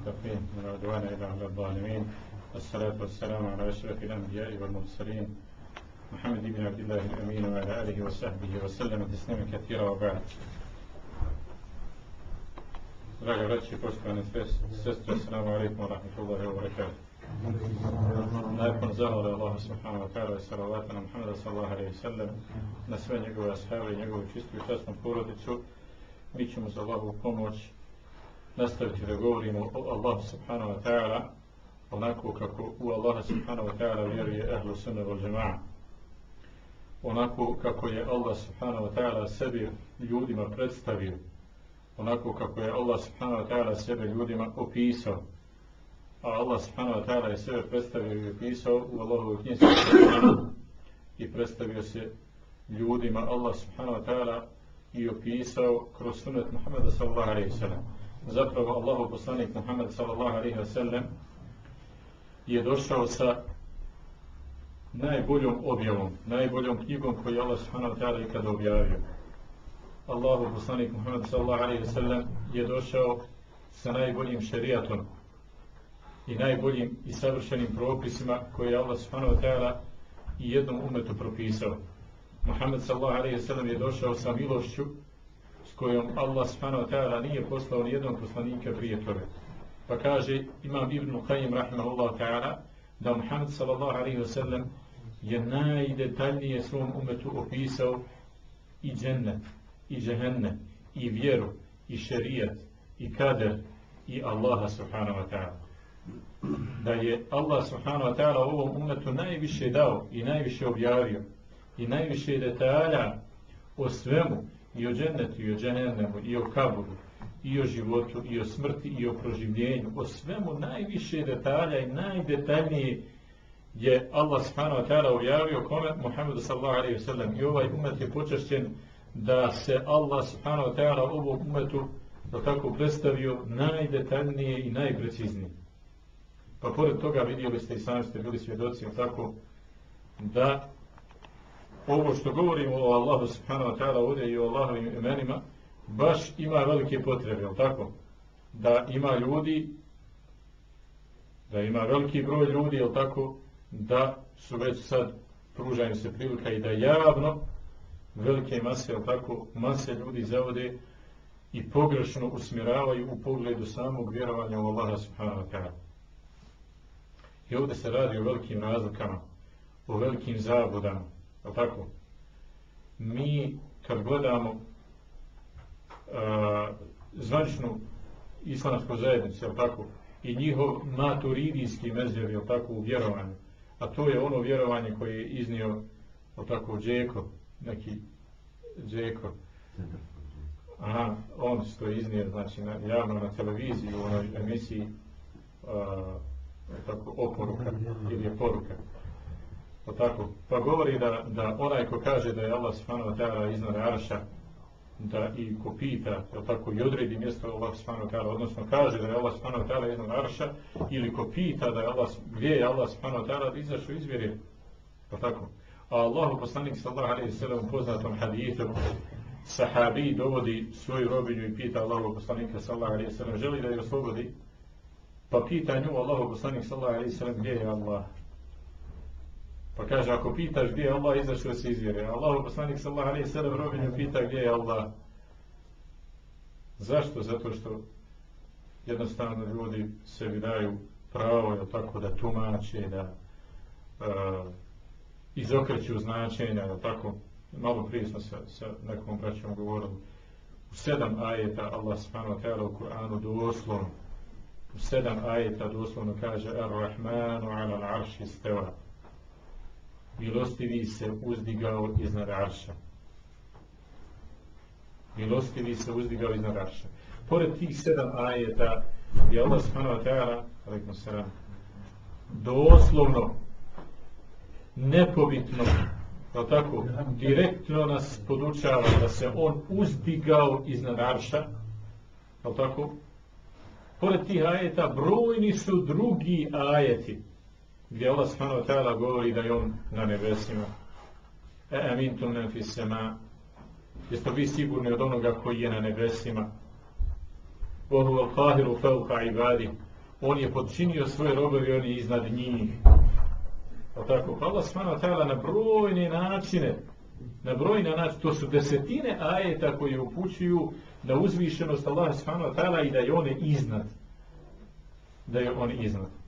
المتقين من عدوان إلى على الظالمين والصلاة والسلام على أشرف الأنبياء والمرسلين محمد بن عبد الله الأمين وعلى آله وصحبه وسلم تسليما كثيرا وبعد Draga braći poštovane sestre, assalamu alaikum wa rahmatullahi wa barakatuh. Nakon zahvala Allah subhanahu wa ta'ala i salavata na Muhammeda sallallahu alaihi sallam na sve njegove ashave i njegovu čistu i častnu porodicu, mi ćemo za Allahu pomoć nastaviti da govorimo o Allahu subhanahu wa ta'ala onako kako u Allaha subhanahu wa ta'ala vjeruje ahlu sunna wal jama'a. Onako kako je Allah subhanahu wa ta'ala sebi ljudima predstavio onako kako je Allah subhanahu wa ta'ala sebe ljudima opisao. A Allah subhanahu wa ta'ala je sebe predstavio i opisao u Allahovoj knjizi i predstavio se ljudima Allah subhanahu wa ta'ala i opisao kroz sunet Muhammeda sallallahu alaihi sallam. Zapravo Allahov poslanik Muhammed sallallahu alaihi sallam je došao sa najboljom objavom, najboljom knjigom koju je Allah subhanahu ta'ala ikada objavio. Allahu poslanik Muhammed sallallahu alaihi sallam je došao sa najboljim šerijatom i najboljim i savršenim propisima koje je Allah subhanahu ta'ala i jednom umetu propisao. Muhammed sallallahu alaihi sallam je došao sa milošću kojom Allah subhanahu wa ta'ala nije poslao ni jednog poslanika prije toga. Pa kaže Imam Ibn Qayyim rahimahullah ta'ala da Muhammed sallallahu alaihi sallam je najdetaljnije svom umetu opisao i džennet i džehennem, i vjeru, i šerijat, i kader, i Allaha subhanahu wa ta'ala. Da je Allah subhanahu wa ta'ala ovom umetu najviše dao i najviše objavio i najviše detalja o svemu i o džennetu, i o džehennemu, i o kaburu, i o životu, i o smrti, i o proživljenju. O svemu najviše detalja i najdetaljnije je Allah subhanahu wa ta'ala objavio kome Muhammedu sallallahu alaihi wa sallam i ovaj umet je počašćen da se Allah subhanahu wa ta'ala ovom umetu da tako predstavio najdetaljnije i najpreciznije. Pa pored toga vidjeli ste i sami ste bili svjedoci tako da ovo što govorimo o Allahu subhanahu wa ta'ala ovdje i o Allahovim imenima baš ima velike potrebe, jel tako? Da ima ljudi da ima veliki broj ljudi, jel tako? Da su već sad pružaju se prilika i da javno velike mase, ali tako, mase ljudi zavode i pogrešno usmjeravaju u pogledu samog vjerovanja u Allaha subhanahu wa ta'ala. I ovdje se radi o velikim razlikama, o velikim zabudama, ali tako? Mi, kad gledamo uh, zvaničnu islamsku zajednicu, ali tako, i njihov maturidijski mezir, ali tako, u vjerovanju, a to je ono vjerovanje koje je iznio, ali tako, Džeko, neki Džeko. Aha, on što je iznio, znači, na, javno na televiziji u onoj emisiji uh, tako, oporuka ili je poruka. O tako, pa govori da, da onaj ko kaže da je Allah subhanahu wa ta'ala iznad Arša, da i ko pita, tako, i odredi mjesto Allah subhanahu ta'ala, odnosno kaže da je Allah subhanahu ta'ala iznad Arša, ili ko pita da je Allah, gdje je Allah subhanahu ta'ala, izašao izvjeri, je tako, a Allahu poslanik sallallahu alejhi ve sellem poznatom hadisu sahabi dovodi svoju robinju i pita Allahu poslanika sallallahu alejhi ve sellem želi da je oslobodi? Pa pita nju Allahu poslanik sallallahu alejhi ve sellem gdje je Allah pa kaže ako pitaš gdje je Allah izašao se izvjere Allahu poslanik sallallahu alejhi ve sellem robinju pita gdje je Allah zašto zato što jednostavno ljudi sebi daju pravo je tako da tumače da uh, izokreću značenja, je tako? Malo prije smo sa, sa nekom braćom govorili. U sedam ajeta Allah subhanahu wa u Kur'anu doslovno u sedam ajeta doslovno kaže Ar-Rahmanu ala l'arši steva. Milostivi se uzdigao iznad arša. Milostivi se uzdigao iznad arša. Pored tih sedam ajeta je Allah subhanahu wa doslovno nepobitno, je tako, direktno nas podučava da se on uzdigao iznad arša, je tako, pored tih ajeta brojni su drugi ajeti gdje Allah subhanahu wa ta'ala govori da je on na nebesima. E amintum nem fisema. Jeste vi sigurni od onoga koji je na nebesima? Vohu al qahiru fauka ibadi. on je podčinio svoje robove i on je iznad njih. O tako, pa Allah subhanahu na brojne načine, na brojne načine, to su desetine ajeta koji upućuju na uzvišenost Allah subhanahu i da je on iznad. Da je on iznad.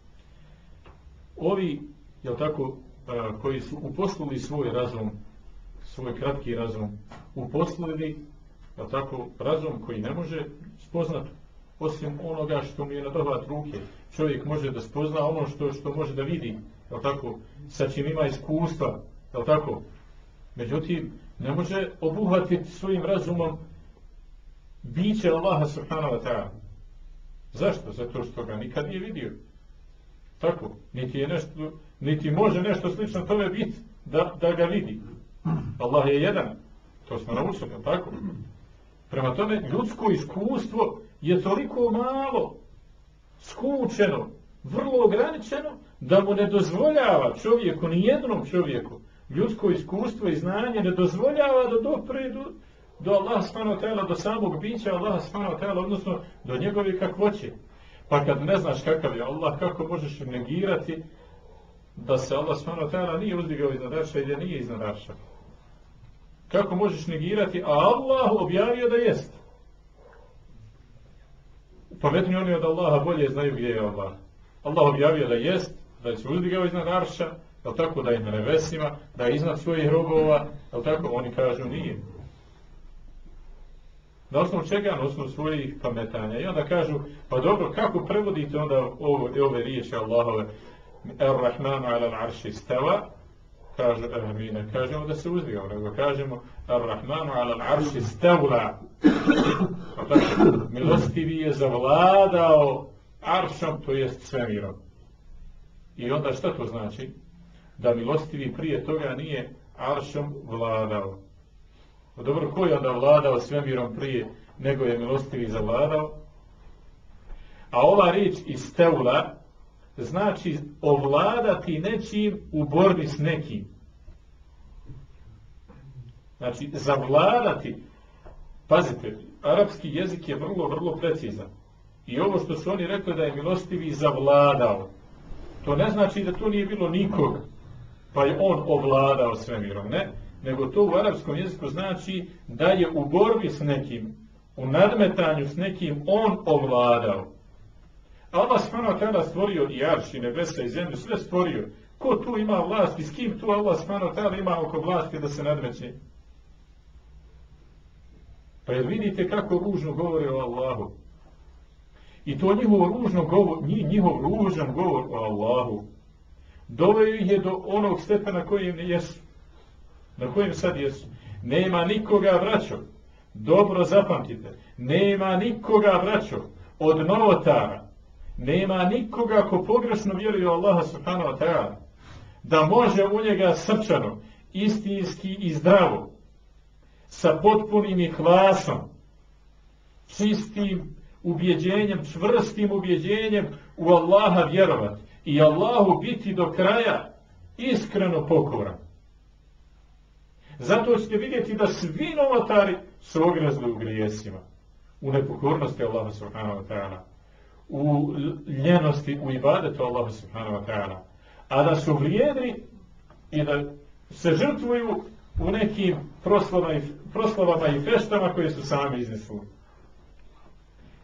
Ovi, jel tako, koji su uposlili svoj razum, svoj kratki razum, uposlili, jel tako, razum koji ne može spoznati osim onoga što mu je na dohvat ruke. Čovjek može da spozna ono što, što može da vidi, jel tako, sa čim ima iskustva, jel tako. Međutim, ne može obuhvatiti svojim razumom biće Allaha subhanahu wa ta'ala. Zašto? Zato što ga nikad nije vidio. Tako, niti je nešto, niti može nešto slično tome biti da, da ga vidi. Allah je jedan, to smo naučili, tako? Prema tome, ljudsko iskustvo je toliko malo skučeno, vrlo ograničeno, da mu ne dozvoljava čovjeku, ni jednom čovjeku, ljudsko iskustvo i znanje ne dozvoljava da dopre do, do Allah s.w.t. do samog bića Allah s.w.t. odnosno do njegove kakvoće. Pa kad ne znaš kakav je Allah, kako možeš negirati da se Allah s.w.t. nije uzdigao iznad arša i da nije iznad arša? Kako možeš negirati, a Allah objavio da jest? Pametni oni od Allaha bolje znaju gdje je Allah. Allah objavio da jest, da se uzdigao iznad arša, je tako da je na nebesima, da je iznad svojih robova, je tako? Oni kažu nije. Na osnovu čega? Na osnovu svojih pametanja. I onda kažu, pa dobro, kako prevodite onda ove, ove riječi Allahove? Ar-Rahmanu ala arši stava, kažu, eh, mi ne kažemo da se uzdigao, nego kažemo Ar-Rahmanu ala arši stavla. Pa milostivi je zavladao aršom, to jest svemirom. I onda šta to znači? Da milostivi prije toga nije aršom vladao. Pa dobro, ko je onda vladao svemirom prije nego je milostivi zavladao? A ova riječ iz teula znači ovladati nečim u borbi s nekim. Znači, zavladati. Pazite, arapski jezik je vrlo, vrlo precizan. I ovo što su oni rekli da je milostivi zavladao, to ne znači da to nije bilo nikog, pa je on ovladao svemirom, ne? Nego to u arapskom jeziku znači da je u borbi s nekim, u nadmetanju s nekim on ovladao. Allah subhanahu wa stvorio i arš i nebesa i zemlju, sve stvorio. Ko tu ima vlast i s kim tu Allah subhanahu wa ima oko vlasti da se nadmeće? Pa jel vidite kako ružno govore o Allahu? I to njihovo ružno govor, njihov ružan govor o Allahu doveo je do onog stepena kojem jesu na kojem sad jesu. Nema nikoga vraćo. Dobro zapamtite. Nema nikoga vraćo od novotara. Nema nikoga ko pogrešno vjeruje Allaha subhanahu wa ta'ala. Da može u njega srčano, istinski i zdravo, sa potpunim i hlasom, čistim ubjeđenjem, čvrstim ubjeđenjem u Allaha vjerovati i Allahu biti do kraja iskreno pokoran. Zato ćete vidjeti da svi novotari su ogrezli u grijesima, u nepokornosti Allaha subhanahu wa ta'ala, u ljenosti, u ibadetu Allaha subhanahu wa ta'ala, a da su vrijedni i da se žrtvuju u nekim proslavama i, feštama koje su sami iznesli.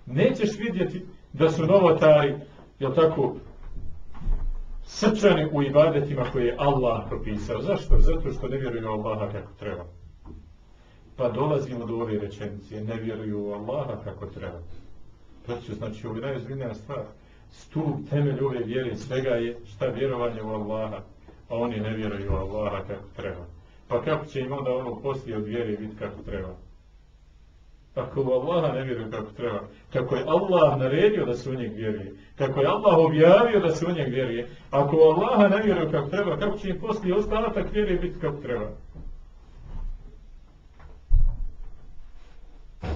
Nećeš vidjeti da su novotari, jel tako, srčani u ibadetima koje je Allah propisao. Zašto? Zato što ne vjeruju Allaha kako treba. Pa dolazimo do ove rečenice, ne vjeruju u Allaha kako treba. Znači, znači ovo je najozbiljnija stvar. Stup, temelj ove vjere svega je šta vjerovanje u Allaha, a oni ne vjeruju u Allaha kako treba. Pa kako će im onda ono poslije od vjere biti kako treba? Ako u Allaha ne vjeruju kako treba, kako je Allah naredio da se u njeg vjeruje, kako je Allah objavio da se u njeg vjeruje, ako u Allaha ne vjeruju kako treba, kako će im poslije ostatak vjere biti kako treba?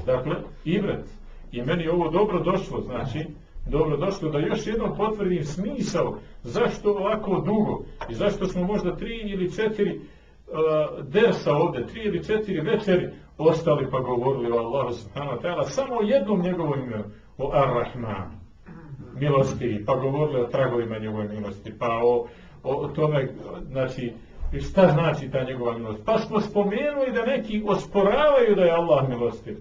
Dakle, ibret. I meni ovo dobro došlo, znači, dobro došlo da još jednom potvrdim smisao zašto ovako dugo i zašto smo možda tri ili četiri uh, dersa ovdje, tri ili četiri večeri ostali pa govorili o Allahu subhanahu wa ta'ala samo o jednom njegovom imenu, o Ar-Rahman. milosti, pa govorili o tragovima njegove milosti, pa o, o tome, znači, šta znači ta njegova milost. Pa smo spomenuli da neki osporavaju da je Allah milostiv.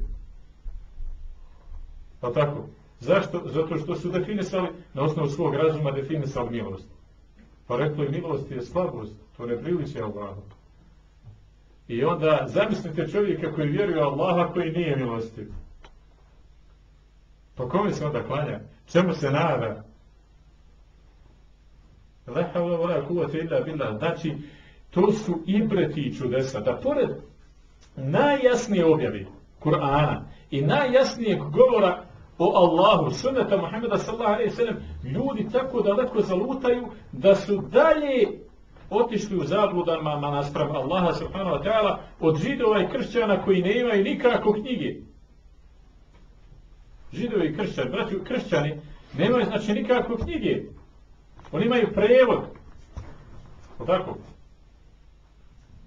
Pa tako? Zašto? Zato što su definisali, na osnovu svog razuma definisali milost. Pa rekli, milost je slabost, to ne priliče Allahu. I onda zamislite čovjeka koji vjeruje Allaha koji nije milostiv. Pa kome se onda klanja? Čemu se nada? Znači, to su ibreti čudesa. Da pored najjasnije objavi Kur'ana i najjasnijeg govora o Allahu, sunneta Muhammeda sallallahu alaihi sallam, ljudi tako daleko zalutaju da su dalje otišli u zabludama naspram Allaha subhanahu wa ta'ala od židova i kršćana koji ne imaju nikako knjige. Židovi i kršćani, braći kršćani, nemaju znači nikako knjige. Oni imaju prevod. O tako?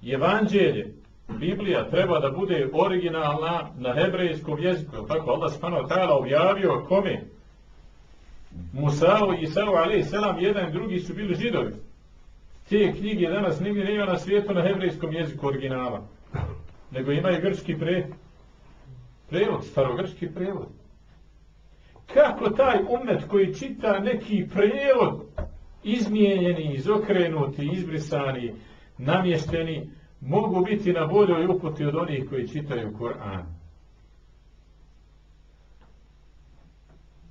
Evanđelje, Biblija treba da bude originalna na hebrejskom jeziku. Tako Allah subhanahu wa ta'ala objavio kome? Musao i Isao selam, jedan i drugi su bili židovi. Te knjige danas nigdje nema na svijetu na hebrejskom jeziku originala. Nego imaju grčki pre, prevod, starogrčki prevod. Kako taj umet koji čita neki prevod izmijenjeni, izokrenuti, izbrisani, namješteni, mogu biti na boljoj uputi od onih koji čitaju Kur'an.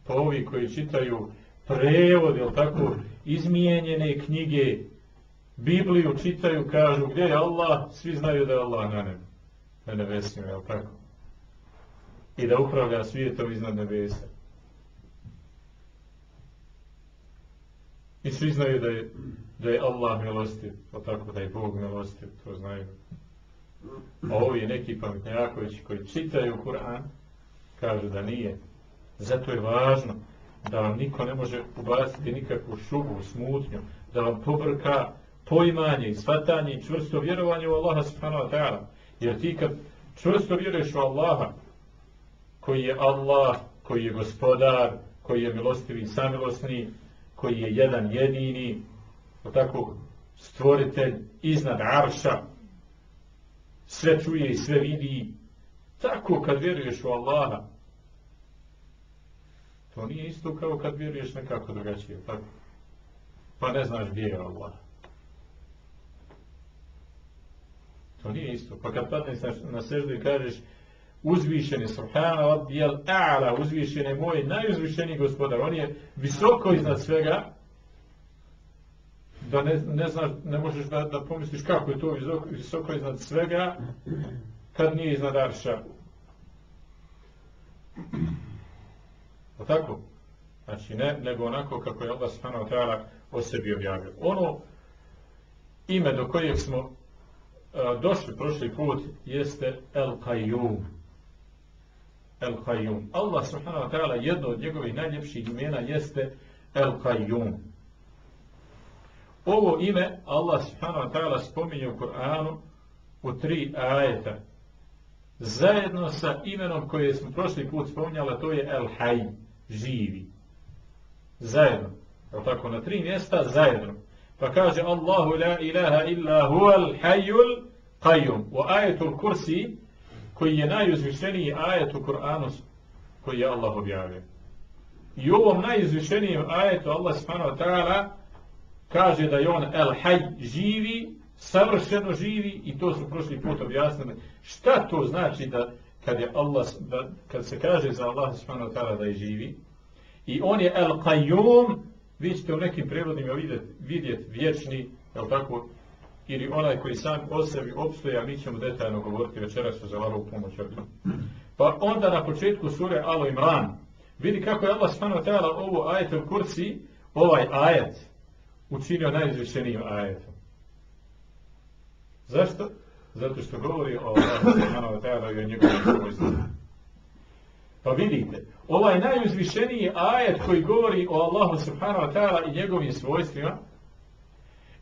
Pa ovi koji čitaju prevod, jel tako, izmijenjene knjige, Bibliju čitaju, kažu gdje je Allah, svi znaju da je Allah na nebu, na nebesima, jel tako? I da upravlja svijetom iznad nebesa. I svi znaju da je, da je Allah milostiv, pa tako da je Bog milostiv, to znaju. A ovi neki pametnjakovići koji čitaju Kur'an, kažu da nije. Zato je važno da vam niko ne može ubaciti nikakvu šubu, smutnju, da vam pobrka poimanje i shvatanje i čvrsto vjerovanje u Allaha subhanahu wa ta'ala. Jer ti kad čvrsto vjeruješ u Allaha, koji je Allah, koji je gospodar, koji je milostivi i samilosni, koji je jedan jedini, tako stvoritelj iznad arša, sve čuje i sve vidi. Tako kad vjeruješ u Allaha, to nije isto kao kad vjeruješ nekako drugačije, tako? Pa ne znaš gdje je Allah. To nije isto. Pa kad padneš na seždu i kažeš uzvišeni subhana rabbijal a'la, uzvišen je moj najuzvišeniji gospodar. On je visoko iznad svega, da ne, ne znaš, ne možeš da, da pomisliš kako je to visoko, iznad svega, kad nije iznad arša. O tako? Znači ne, nego onako kako je Allah subhanahu ta'ala o sebi objavio. Ono ime do kojeg smo došli prošli put jeste El Qayyum. El Qayyum. Allah subhanahu wa ta'ala jedno od njegovih najljepših imena jeste El Qayyum. Ovo ime Allah subhanahu wa ta'ala spominje u Kur'anu u tri ajeta. Zajedno sa imenom koje smo prošli put spominjali, to je El Hayy, živi. Zajedno. Je tako? Na tri mjesta zajedno. فكاج الله لا إله إلا هو الحي القيوم. وآية الكرسي كي نايز وشني آية القرآن كي الله بيعلي يوم نايز وشني آية الله سبحانه وتعالى كاج دا يون الحي جيوي savršeno živi i to su prošli put objasnili. Šta to znači kad je Allah, kad se kaže za Allah subhanahu wa ta'ala da je živi i on je el qayyum vi ćete u nekim prevodima vidjeti, vidjet vječni, je tako, ili onaj koji sam o sebi obstoje, a mi ćemo detaljno govoriti večeras za Allahovu pomoć Pa onda na početku sure Alo Imran, vidi kako je Allah ovo ajet u kursi, ovaj ajet, učinio najizvišenijim ajetom. Zašto? Zato što govori o wa ta'ala i o njegovim svojstvima. Pa vidite, ovaj najuzvišeniji ajet koji govori o Allahu subhanahu wa ta'ala i njegovim svojstvima,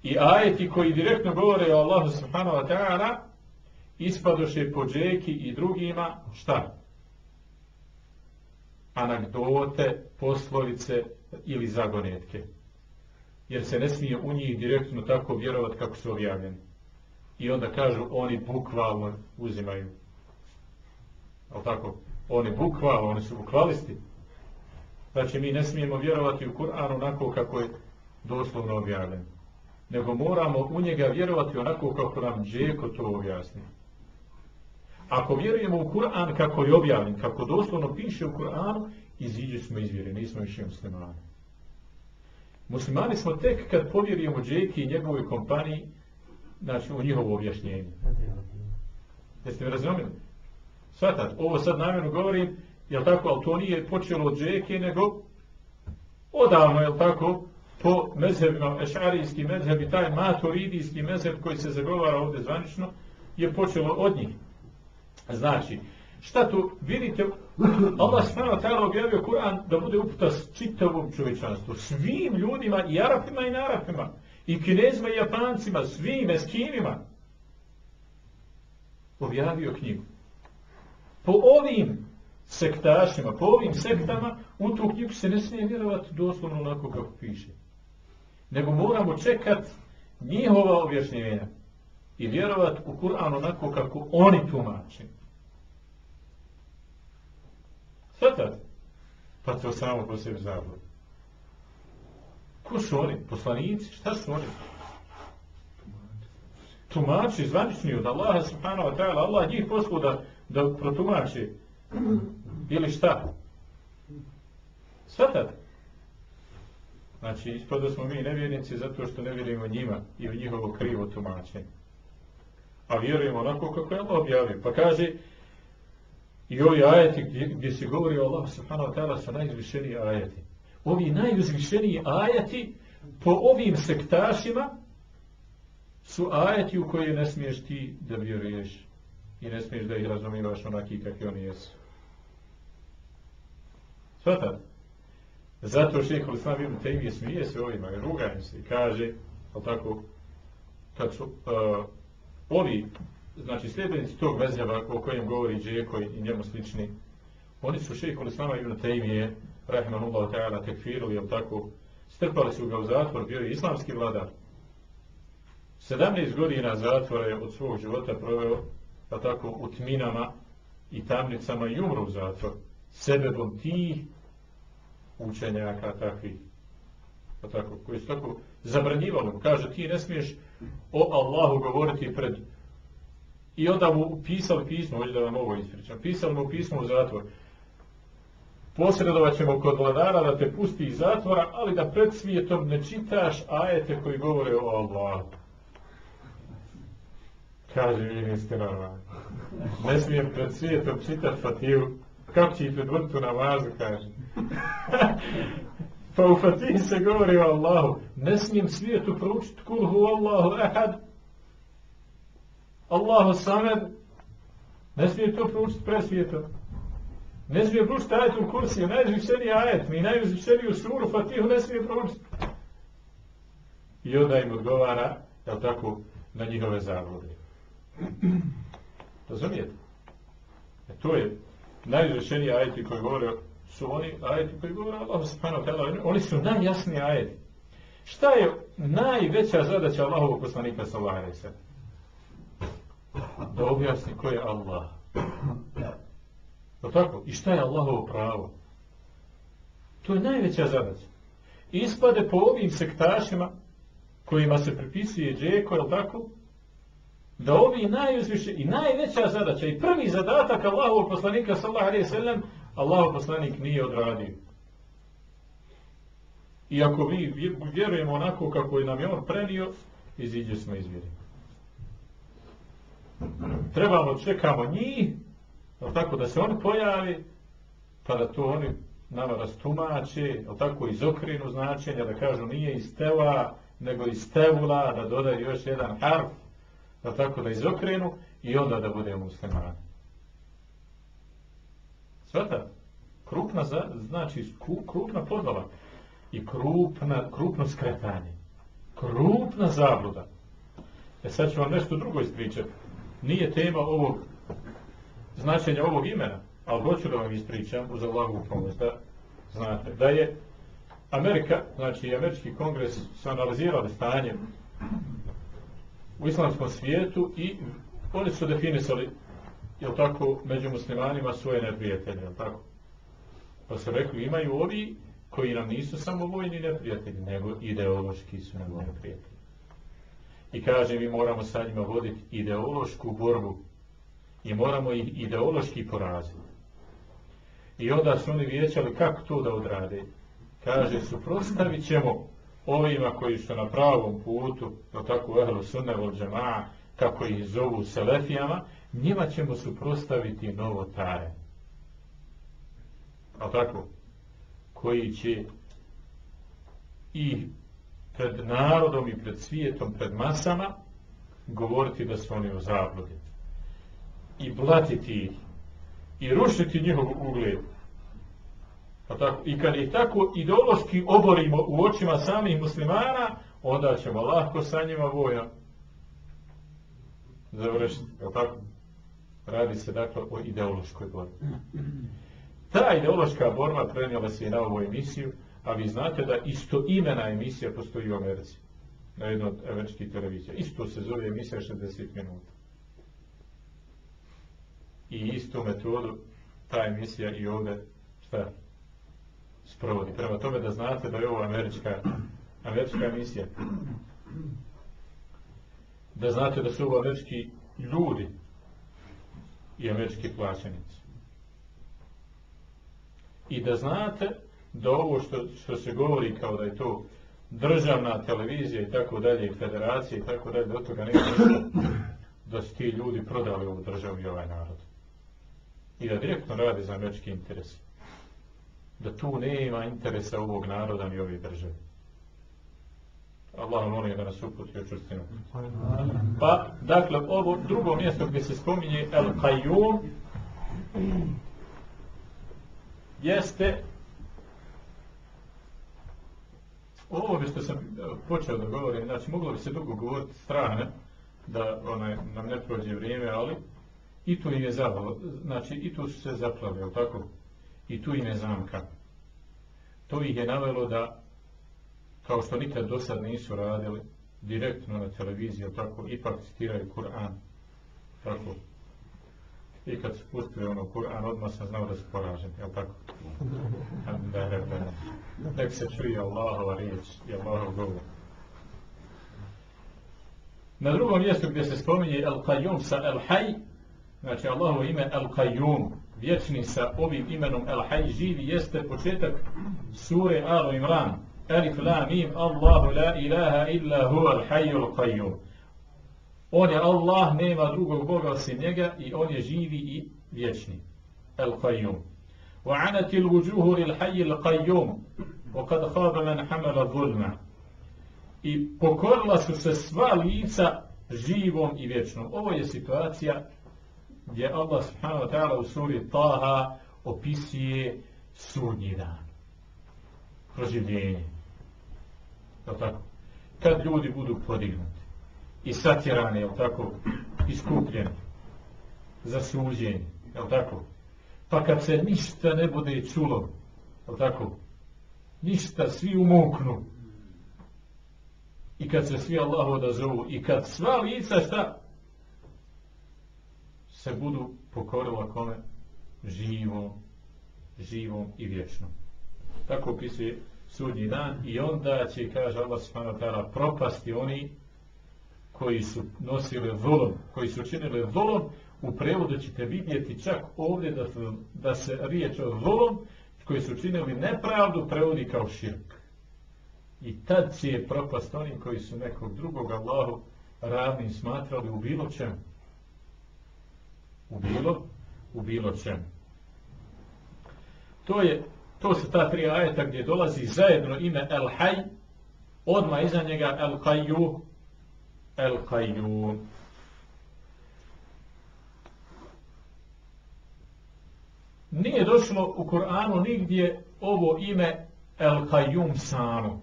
I ajeti koji direktno govore o Allahu subhanahu wa ta'ala ispadoše po džeki i drugima šta? Anakdote, poslovice, ili zagonetke. Jer se ne smije u njih direktno tako vjerovati kako su objavljeni. I onda kažu, oni bukvalno uzimaju. Ali tako? Oni bukvalno, oni su bukvalisti. Znači, mi ne smijemo vjerovati u Kur'an onako kako je doslovno objavljen. Nego moramo u njega vjerovati onako kako nam Džeko to objasni. Ako vjerujemo u Kur'an kako je objavljen, kako doslovno piše u Kur'anu, iziđe smo iz vjere, nismo više muslimani. Muslimani smo tek kad povjerujemo Džeki i njegovoj kompaniji, znači u njihovo objašnjenje. Jeste mi razumili? Svatat, ovo sad namjerno govorim, jel tako, ali to nije počelo od Džeke, nego odavno, jel tako, po mezhebima, ešarijski mezheb i taj maturidijski mezheb koji se zagovara ovdje zvanično, je počelo od njih. Znači, šta tu vidite, Allah s.a. ta'ala objavio Kur'an da bude uputa čitavom čovječanstvu, svim ljudima, i Arapima i Narapima, i Kinezima i Japancima, svim Eskinima. Objavio knjigu. Po ovim sektašima, po ovim sektama, u tu knjigu se ne smije vjerovati doslovno onako kako piše. Nego moramo čekat njihova objašnjenja i vjerovati u Kur'an onako kako oni tumači. Svatate? Pa to samo po sebi zabavno. Ko su oni? Poslanici? Šta su oni? Tumači zvanični od Allaha subhanahu wa ta'ala. Allah njih poslao da, protumači. Ili šta? Svatate? Znači, ispada smo mi nevjernici zato što ne vjerujemo njima i u njihovo krivo tumačenje. A vjerujemo onako kako je Allah objavio. Pa kaže, i ovi ajeti gdje, gdje se govori o Allah subhanahu wa ta'ala su najizvišeniji ajeti. Ovi najizvišeniji ajeti po ovim sektašima su ajeti u koje ne smiješ ti da vjeruješ i ne smiješ da ih razumivaš onaki kakvi oni jesu. Svatat? Zato šeho Islam ibn Taymi smije se ovima i rugajem se i kaže, ali tako, kad su uh, ovi znači sljedbenici tog mezheba o kojem govori Džeko i njemu slični, oni su šeho Islama ibn Taymiye, rahmanullahu ta'ala, tekfirili, jel tako, strpali su ga u zatvor, bio je islamski vladar. 17 godina zatvora je od svog života proveo, pa tako, u tminama i tamnicama i umru u zatvor. Sebebom tih učenjaka takvih. Pa tako, koji su tako zabranjivali. Kaže, ti ne smiješ o Allahu govoriti pred I onda mu pisali pismo, ovdje da vam ovo ispričam, pisali mu pismo u zatvor. Posredovat ćemo kod vladara da te pusti iz zatvora, ali da pred svijetom ne čitaš ajete koji govore o Allahu. Kaže, vi niste normalni. Ne smijem pred svijetom čitati Fatihu. Kako će i pred vrtu namazu, kaže. pa u se govori o Allahu. Ne smijem svijetu proučiti kulhu Allahu ehad. Allahu samed, ne smije to proučiti presvijetom. Ne smije proučiti ajet u kursi, najizvišeniji ajet, mi najizvišeniju suru Fatihu ne smije proučiti. I onda im odgovara, jel tako, na njihove zavode. Razumijete? E to je najizvišeniji ajeti koji govore, su oni ajeti koji govore Allah oni su najjasniji ajeti. Šta je najveća zadaća Allahovog poslanika sallallahu alaihi sallam? da objasni ko je Allah. Je tako? I šta je Allahovo pravo? To je najveća zadaća. Ispade po ovim sektašima kojima se pripisuje džeko, je tako? Da ovi najuzviše i najveća zadaća i prvi zadatak Allahovog poslanika sallahu alaihi sallam Allahov poslanik nije odradio. I ako vi vjerujemo onako kako je nam je on prenio, iziđe smo iz vjerima trebamo čekamo njih, tako da se oni pojavi, pa da to oni nama rastumače, ili tako izokrinu značenja, da kažu nije iz teva, nego iz tevula, da dodaju još jedan harf, da tako da izokrenu i onda da bude muslimani. Sveta, krupna, znači krupna podvala i krupna, krupno skretanje, krupna zabluda. E sad ću vam nešto drugo ispričati nije tema ovog značenja ovog imena, ali hoću da vam ispričam uz Allahovu pomoć, da znate, da je Amerika, znači američki kongres su analizirali stanje u islamskom svijetu i oni su definisali jel tako, među muslimanima svoje neprijatelje, jel tako? Pa su rekli, imaju ovi koji nam nisu samo vojni neprijatelji, nego ideološki su nam neprijatelji. I kaže, mi moramo sa njima voditi ideološku borbu i moramo ih ideološki poraziti. I onda su oni vijećali kako to da odrade. Kaže, suprostavit ćemo ovima koji su na pravom putu, no tako ehlu sunne vol džema'a, kako ih zovu selefijama, njima ćemo suprostaviti novotare. A tako? Koji će i pred narodom i pred svijetom, pred masama, govoriti da su oni u zabludi. I blatiti ih. I rušiti njihov ugled. Pa tako, I kad ih tako ideološki oborimo u očima samih muslimana, onda ćemo lahko sa njima vojno završiti. Je tako? Radi se dakle o ideološkoj borbi. Ta ideološka borba prenijela se i na ovu emisiju, a vi znate da isto imena emisija postoji u Americi. Na jednoj od američkih televizija. Isto se zove emisija 60 minuta. I istu metodu ta emisija i ovdje šta sprovodi. Prema tome da znate da je ovo američka, američka emisija. Da znate da su ovo američki ljudi i američki plaćenici. I da znate da ovo što, što se govori kao da je to državna televizija i tako dalje, federacija i tako dalje, do toga nema da su ti ljudi prodali ovu državu i ovaj narod. I da direktno radi za američki interes. Da tu nema interesa ovog naroda ni ove države. Allah molim da nas uputi u čustinu. Pa, dakle, ovo drugo mjesto gdje se spominje El Qayyum jeste ovo bi što sam počeo da govorim, znači moglo bi se dugo govoriti strane, da onaj, nam ne prođe vrijeme, ali i tu im je zavalo, znači i tu su se zaplali, tako? I tu im je zamka. To ih je navelo da kao što nikad do sad nisu radili, direktno na televiziji, tako, ipak citiraju Kur'an. Tako. I kad su pustili ono Kur'an, odmah sam znao da su poraženi, jel tako? Da, da, da. Nek se čuje Allahova riječ i Allahov govor. Na drugom mjestu gdje se spominje El Qayyum sa El Hay, znači Allahovo ime El Qayyum, vječni sa ovim imenom El Hayy živi jeste početak sure Al Imran. Alif Lam mim Allahu la ilaha illa hu al hayyul qayyum. On je Allah, nema drugog Boga osim njega i on je živi i vječni. El qayyum. Wa anatil wujuhu lil hayyil qayyum. Wa kad khaba man hamala zulma. I pokorila su se sva lica živom i vječnom. Ovo je situacija gdje Allah subhanahu wa ta'ala u suri Taha opisuje sudnji dan. Proživljenje. Jel tako? Kad ljudi budu podignuti i satjerani, jel tako, iskupljeni za suđenje, jel tako? Pa kad se ništa ne bude čulo, jel tako? Ništa, svi umuknu. I kad se svi Allah odazovu i kad sva lica šta? Se budu pokorila kome? Živom, živom i vječnom. Tako opisuje sudnji dan i onda će, kaže Allah subhanahu propasti oni koji su nosili volom, koji su činili volom, u prevodu ćete vidjeti čak ovdje da, da se riječ o volom, koji su činili nepravdu, prevodi kao širk. I tad će propast oni koji su nekog drugog Allahu ravnim smatrali u bilo čem. U bilo, u bilo čem. To je To su ta tri ajeta gdje dolazi zajedno ime El Haj, odmah iza njega El Haju, El Haju. Nije došlo u Koranu nigdje ovo ime El Qayyum samo.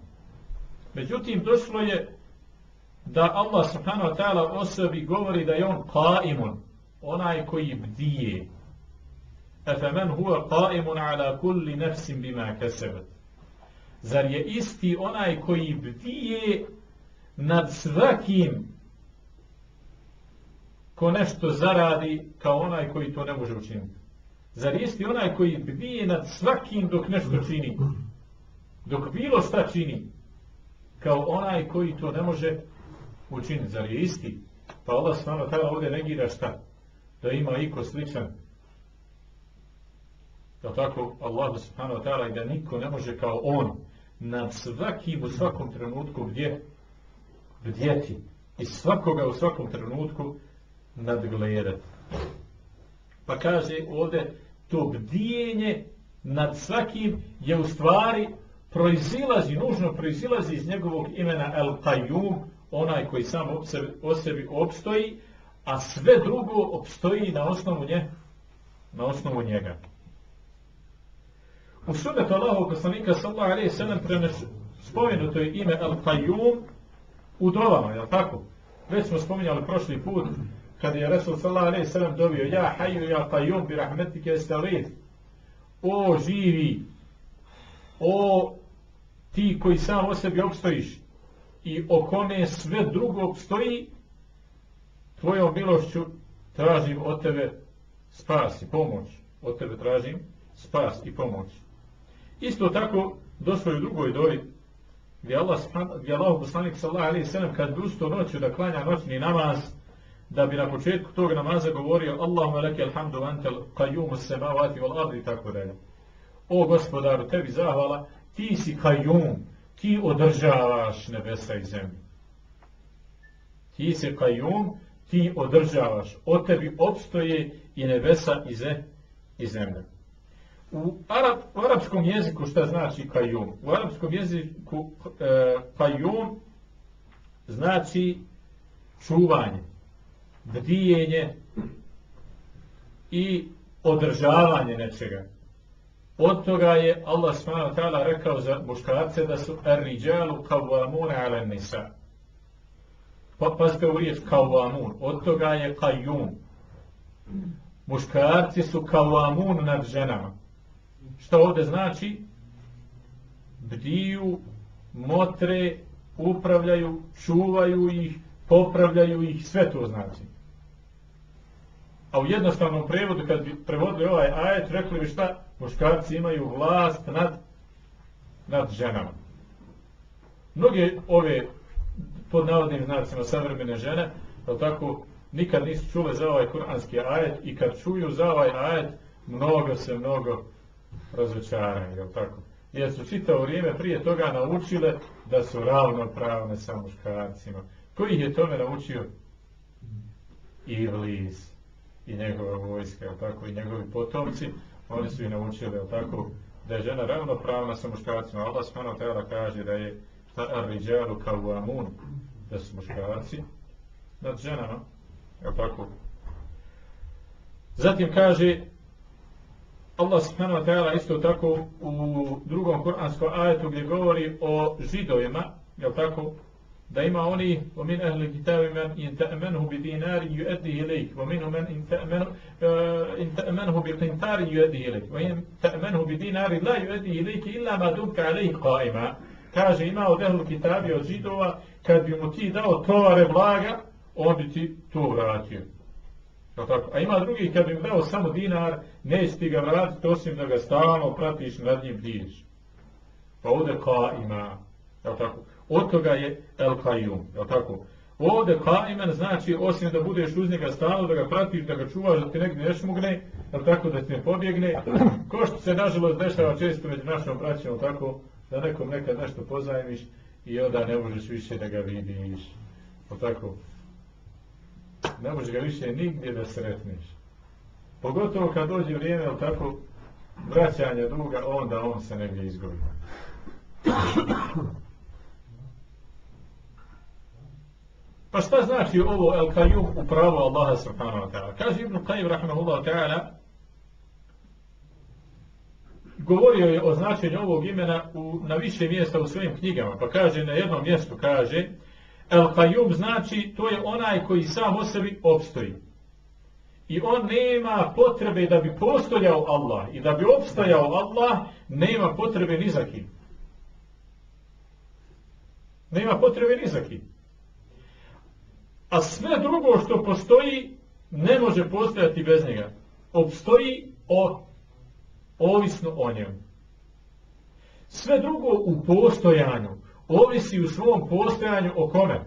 Međutim, došlo je da Allah subhanahu wa ta'ala o sebi govori da je on qaimun, onaj koji bdije. Efemen huwa qaimun ala kulli nefsim bima kesevet. Zar je isti onaj koji bdije nad svakim ko nešto zaradi kao onaj koji to ne može učiniti? Zar isti onaj koji bdije nad svakim dok nešto čini? Dok bilo šta čini? Kao onaj koji to ne može učiniti. Zar je isti? Pa Allah s.w.t. ovdje negira šta? Da ima iko sličan da tako Allah subhanahu wa ta'ala i da niko ne može kao on nad svakim u svakom trenutku gdje bdjeti i svakoga u svakom trenutku nadgledati. Pa kaže ovdje to bdijenje nad svakim je u stvari proizilazi, nužno proizilazi iz njegovog imena El Qayyum, onaj koji sam o sebi opstoji, a sve drugo opstoji na osnovu nje, na osnovu njega. U sunetu Allahov poslanika sallallahu alejhi ve sellem spomenuto je ime Al-Qayyum u dovama, je tako? Već smo spominjali prošli put kad je Resul sallallahu alejhi ve sellem ja hayyu ya qayyum bi rahmetike estaghith. O živi, o ti koji sam o sebi opstojiš i o kome sve drugo opstoji, tvojom milošću tražim od tebe spas i pomoć. Od tebe tražim spas i pomoć. Isto tako došlo je u drugoj dovi gdje Allah, gdje Allah poslanik sallallahu alaihi sallam kad bi usto noću da klanja noćni namaz da bi na početku tog namaza govorio Allahumma leke alhamdu antel qayyumu samavati wal ardi i tako. O gospodaru, tebi zahvala, ti si qayyum, ti održavaš nebesa i zemlju. Ti si qayyum, ti održavaš. Od tebi opstoje i nebesa i zemlja. U, Arab, u arapskom jeziku šta znači kajum? U arapskom jeziku e, kajum znači čuvanje, bdijenje i održavanje nečega. Od toga je Allah s.w.t. rekao za muškarce da su ar-riđalu kavamuna ala nisa. Pa pazite u riječ kavamun. Od toga je kajum. Muškarci su kavamun nad ženama. Što ovdje znači? Bdiju, motre, upravljaju, čuvaju ih, popravljaju ih, sve to znači. A u jednostavnom prevodu, kad bi prevodili ovaj ajet, rekli bi šta? Muškarci imaju vlast nad, nad ženama. Mnoge ove, pod navodnim znacima, savremene žene, tako, nikad nisu čule za ovaj kuranski ajet i kad čuju za ovaj ajet, mnogo se, mnogo razočaranje, jel tako? Jer su čitavo vrijeme prije toga naučile da su ravnopravne sa muškarcima. Koji ih je tome naučio? Iblis i njegova vojska, jel tako? I njegovi potomci, oni su i naučili, jel tako? Da je žena ravnopravna sa muškarcima. Allah tela kaže da je šta ar kao u amun, da su muškarci nad ženama, jel tako? Zatim kaže Allah subhanahu wa ta'ala isto tako u drugom kuranskom ajetu gdje govori o židovima, je tako? Da ima oni o min ahli kitabi men in ta'menhu bi dinari yu'addi ilayk wa minhum man in ta'menhu uh, in ta'menhu bi qintari yu'addi ilayk wa in ta'menhu bi dinari la kaže ima od ahli kitabi od židova kad bi mu ti dao tovare blaga on bi ti to vratio tako? A ima drugi, kad bi im dao samo dinar, neće ti ga vratiti, osim da ga stalno pratiš nad njim bdiješ. Pa ovdje ka ima, jel tako? Od toga je el kajum, tako? Ovdje ka imen znači, osim da budeš uz njega stalno, da ga pratiš, da ga čuvaš, da ti negdje ne šmugne, jel tako, da ti ne pobjegne. Ko što se nažalost dešava često među našom braćom, tako, da nekom nekad nešto pozajmiš i onda ne možeš više da ga vidiš. Jel tako? ne može ga više nigdje da sretneš. Pogotovo kad dođe vrijeme, ali tako, vraćanja duga, onda on se negdje izgubi. Pa šta znači ovo El Kajum u pravu Allaha subhanahu wa ta'ala? Kaže Ibn Qajim rahmahullah ta'ala govorio je o značenju ovog imena u, na više mjesta u svojim knjigama. Pa kaže na jednom mjestu, kaže El Qayyum znači to je onaj koji sam o sebi opstoji. I on nema potrebe da bi postojao Allah i da bi opstajao Allah, nema potrebe ni za kim. Nema potrebe ni za kim. A sve drugo što postoji, ne može postojati bez njega. Obstoji o, ovisno o njemu. Sve drugo u postojanju, ovisi u svom postojanju o kome?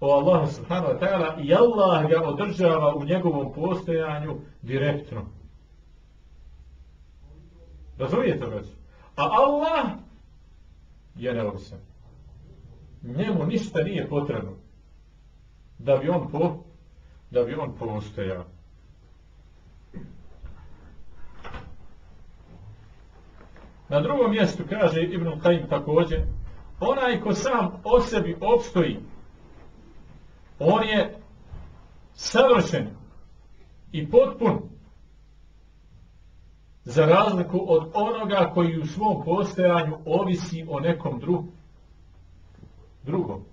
O Allahu subhanahu wa ta'ala i Allah ga održava u njegovom postojanju direktno. Razumijete već? A Allah je neovisan. Njemu ništa nije potrebno da bi on po, da bi on postojao. Na drugom mjestu kaže Ibn Qayyim također, onaj ko sam o sebi opstoji, on je savršen i potpun za razliku od onoga koji u svom postojanju ovisi o nekom drugom. drugom.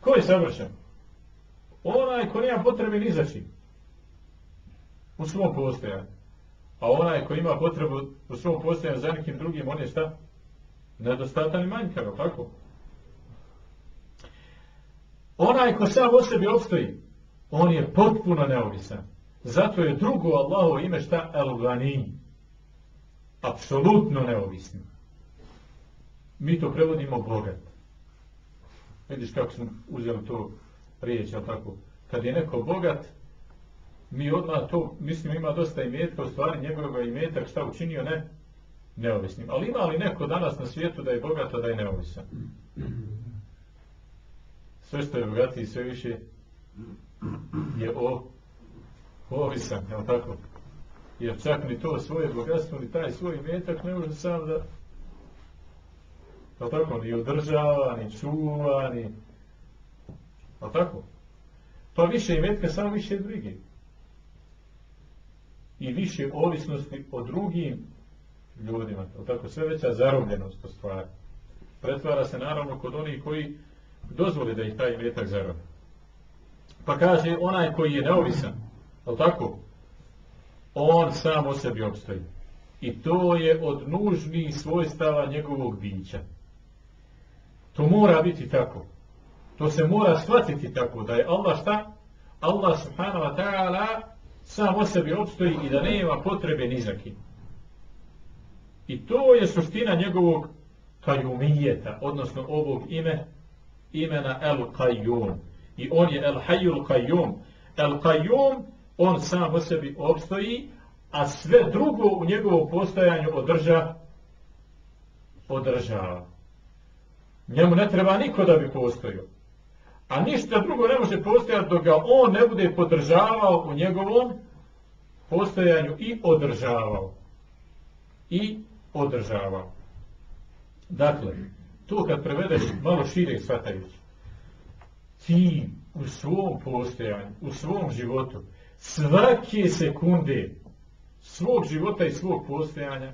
Ko je savršen? Onaj ko nema potrebe ni za čim. U svom postojanju. A onaj ko ima potrebu u svom postojanju za nekim drugim, on je šta? Nedostatan i manjkav, tako? Onaj ko sam o sebi obstoji, on je potpuno neovisan. Zato je drugo Allahovo ime šta? El-Gani. Apsolutno neovisno. Mi to prevodimo bogat. Vidiš kako smo uzeli to riječ, tako? Kad je neko bogat, mi odmah to, mislim ima dosta imetka, u stvari njegovog imetak šta učinio, ne? Neovisnim. Ali ima li neko danas na svijetu da je bogat, a da je neovisan? Sve što je bogatiji, sve više je o, ovisan, je tako? Jer čak ni to svoje bogatstvo, ni taj svoj imetak ne može sam da je tako? Ni održava, ni čuva, ni... Je tako? Pa više imetka, samo više drugi. I više ovisnosti o drugim ljudima. Tako? Sve veća zarobljenost u stvari. Pretvara se naravno kod onih koji dozvoli da ih taj imetak zarobi. Pa kaže, onaj koji je neovisan, je tako? On sam o sebi obstoji. I to je od nužnih svojstava njegovog bića. To mora biti tako. To se mora shvatiti tako, da je Allah šta? Allah subhanahu wa ta'ala sam o sebi obstoji i da nema potrebe ni za kim. I to je suština njegovog kajumijeta, odnosno ovog ime, imena El Qayyum. I on je El Hayyul Qayyum. El Qayyum, on sam o sebi obstoji, a sve drugo u njegovom postojanju održa, održava. Njemu ne treba niko da bi postojio. A ništa drugo ne može postojati dok ga on ne bude podržavao u njegovom postojanju i održavao. I održavao. Dakle, to kad prevedeš malo šire shvatajući, ti u svom postojanju, u svom životu, svake sekunde svog života i svog postojanja,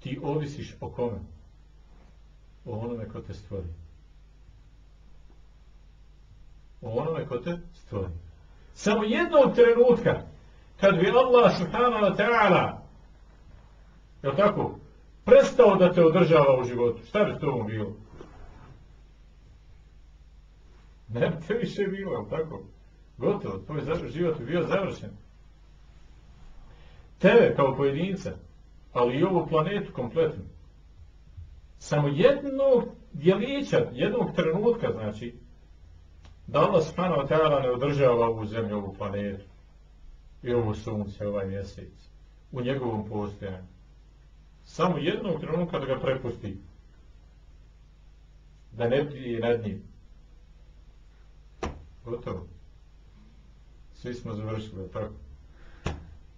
ti ovisiš o kome? o onome ko te stvori. O onome ko te stvori. Samo jednog trenutka, kad bi Allah subhanahu wa ta'ala, je tako, prestao da te održava u životu, šta bi to mu bilo? Ne bi te više bilo, je tako? Gotovo, tvoj život bi bio završen. Tebe kao pojedinca, ali i ovu planetu kompletnu. Samo jednog djelića, jednog trenutka, znači, da Allah subhanahu ta'ala ne održava ovu zemlju, ovu planetu i ovo sunce, ovaj mjesec u njegovom postojanju. Samo jednog trenutka da ga prepusti. Da ne prije nad njim. Gotovo. Svi smo završili, tako?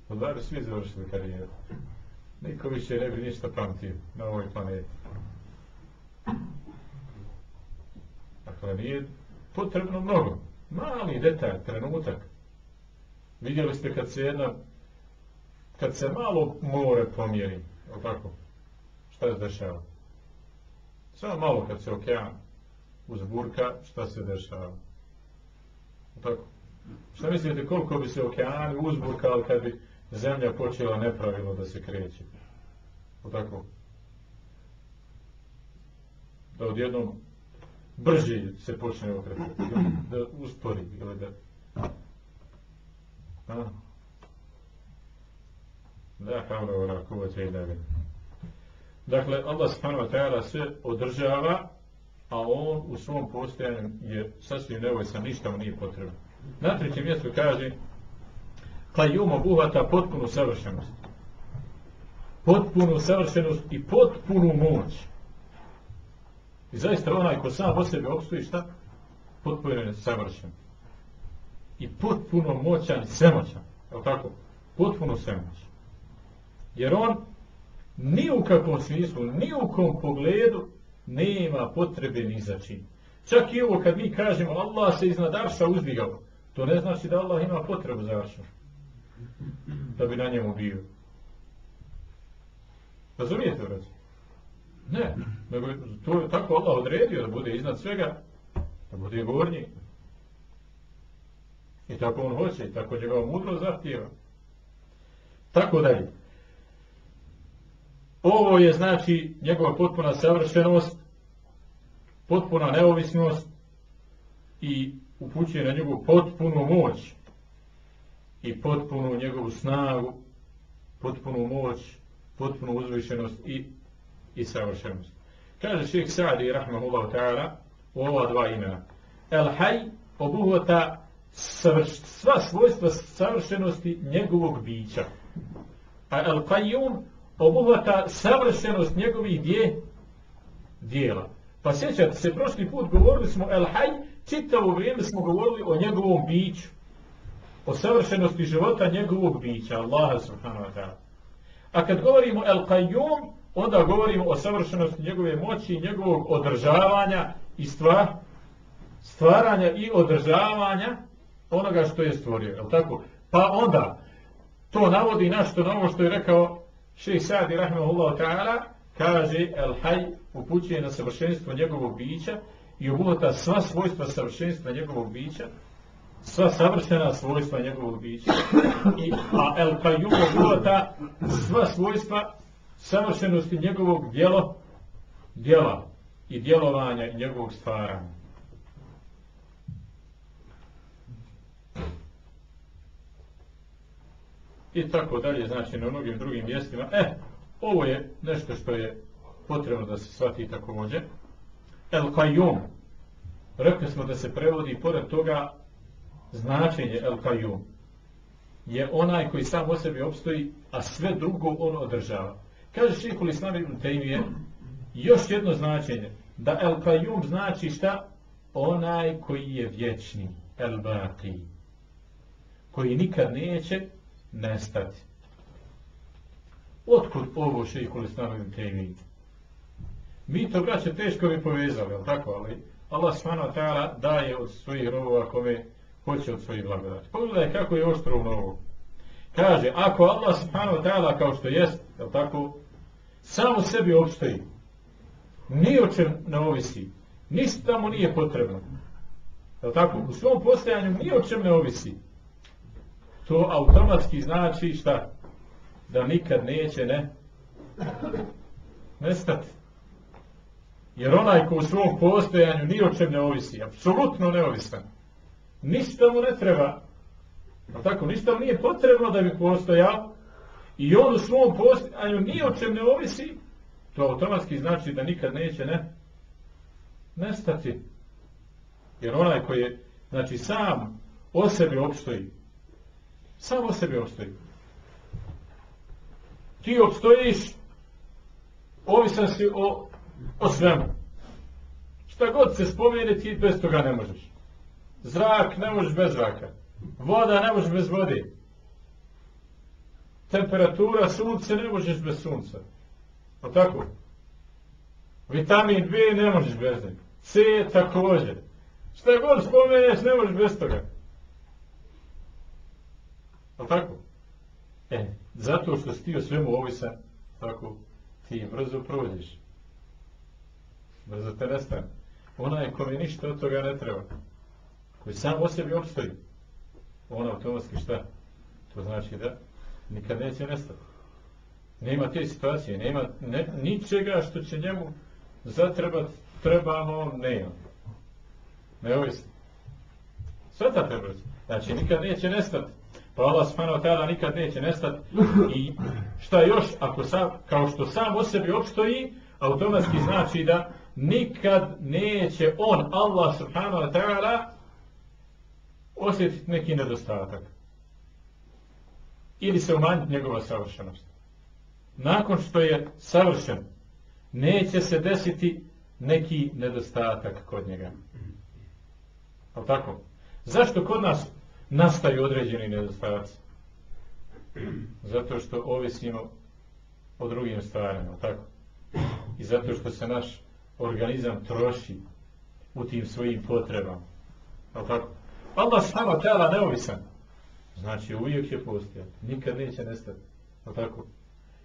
Odvari svi završili karijeru. Niko više ne bi ništa pamtio na ovoj planeti. Dakle, nije potrebno mnogo. Mali detalj, trenutak. Vidjeli ste kad se jedna, kad se malo more pomjeri, je tako? Šta se dešava? Samo malo kad se okean uzburka, šta se dešava? Je tako? Šta mislite koliko bi se okeani uzburkali kad bi zemlja počela nepravilno da se kreće? Je tako? da odjednom brže se počne okretati, da uspori ili da... A? Da, da ora kuvate i Dakle, Allah subhanahu wa ta'ala sve održava, a on u svom postojanju je sasvim nevojisan, ništa mu nije potrebno. Na trećem mjestu kaže Kajum obuhvata potpunu savršenost. Potpunu savršenost i potpunu moć. I zaista onaj ko sam o sebi obstoji šta? Potpuno je savršen. I potpuno moćan i svemoćan. Je tako? Potpuno svemoćan. Jer on ni u kakvom smislu, ni u kom pogledu nema potrebe ni za čim. Čak i ovo kad mi kažemo Allah se iznad Arša uzdigao, to ne znači da Allah ima potrebu za Aršom. Da bi na njemu bio. Razumijete u Ne, nego to je tako Allah odredio da bude iznad svega, da bude gornji. I tako on hoće, i tako njegova mudro zahtjeva. Tako dalje. Ovo je znači njegova potpuna savršenost, potpuna neovisnost i upućuje na njegovu potpunu moć i potpunu njegovu snagu, potpunu moć, potpunu uzvišenost i, i savršenost. Kaže šeheh Sa'di, rahmahullahu ta'ala, u ova dva imena. El haj obuhvata sva svojstva savršenosti njegovog bića. A el qayyum obuhvata savršenost njegovih dje, dijela. Pa sjećate se, prošli put govorili smo El Haj, čitavo vrijeme smo govorili o njegovom biću. O savršenosti života njegovog bića, Allaha subhanahu wa ta'ala. A kad govorimo El Qayyum, onda govorimo o savršenosti njegove moći i njegovog održavanja i stva, stvaranja i održavanja onoga što je stvorio. Je tako? Pa onda, to navodi našto na ovo što je rekao Šeji Sa'di rahimahullahu ta'ala kaže El Haj upućuje na savršenstvo njegovog bića i obuhvata sva svojstva savršenstva njegovog bića sva savršena svojstva njegovog bića I, a El Qayyum obuhvata sva svojstva savršenosti njegovog djelo, djela i djelovanja njegovog stvaranja. i tako dalje, znači na mnogim drugim mjestima. E, ovo je nešto što je potrebno da se shvati također. El Qayyum. Rekli smo da se prevodi pored toga značenje El. Je onaj koji sam o sebi obstoji, a sve drugo on održava. Kaže Šikul Islam ibn Taymiye, još jedno značenje, da El Qayyum znači šta? Onaj koji je vječni, El Baqi. Koji nikad neće nestati. Otkud ovo šeho Listanovim temi? Mi to, braće, teško bi povezali, ali tako, ali Allah ta'ala daje od svojih robova kome hoće od svojih blagodati. Pogledaj kako je oštro u novu. Kaže, ako Allah subhanahu kao što jest, je tako, samo sebi opstoji, ni o čem ne ovisi, ništa tamo nije potrebno. Je tako? U svom postojanju ni o čem ne ovisi to automatski znači šta? Da nikad neće ne nestati. Jer onaj ko u svom postojanju ni o čem ne ovisi, apsolutno neovisan, ništa mu ne treba, a tako, ništa mu nije potrebno da bi postojao, i on u svom postojanju ni o čem ne ovisi, to automatski znači da nikad neće ne nestati. Jer onaj koji je, znači sam o sebi opstoji, samo sebi obstoji. Ti obstojiš, ovisan si o, o svemu. Šta god se spomene, ti bez toga ne možeš. Zrak ne možeš bez zraka. Voda ne možeš bez vode. Temperatura, sunce ne možeš bez sunca. O tako? Vitamin B ne možeš bez njega. C također. Šta god spomeneš, ne možeš bez toga. Je tako? E, zato što si ti o svemu ovisan, tako, ti brzo prođeš. Brzo te nestane. Onaj kome ništa od toga ne treba, koji sam o sebi obstoji, on automatski šta? To znači da nikad neće nestati. Nema te situacije, nema ne, ničega što će njemu zatrebati trebamo, ne. Neovisno. Svatate. Znači nikad neće nestati. Pa Allah subhanahu wa nikad neće nestati. I šta još, ako sam, kao što sam o sebi opstoji, automatski znači da nikad neće on, Allah subhanahu ta'ala, osjetiti neki nedostatak. Ili se umanjiti njegova savršenost. Nakon što je savršen, neće se desiti neki nedostatak kod njega. Pa tako? Zašto kod nas nastaju određeni nedostaci? Zato što ovisimo o drugim stvarima, tako? I zato što se naš organizam troši u tim svojim potrebama. tako? Allah sama tela neovisan. Znači uvijek će postojati. Nikad neće nestati. tako?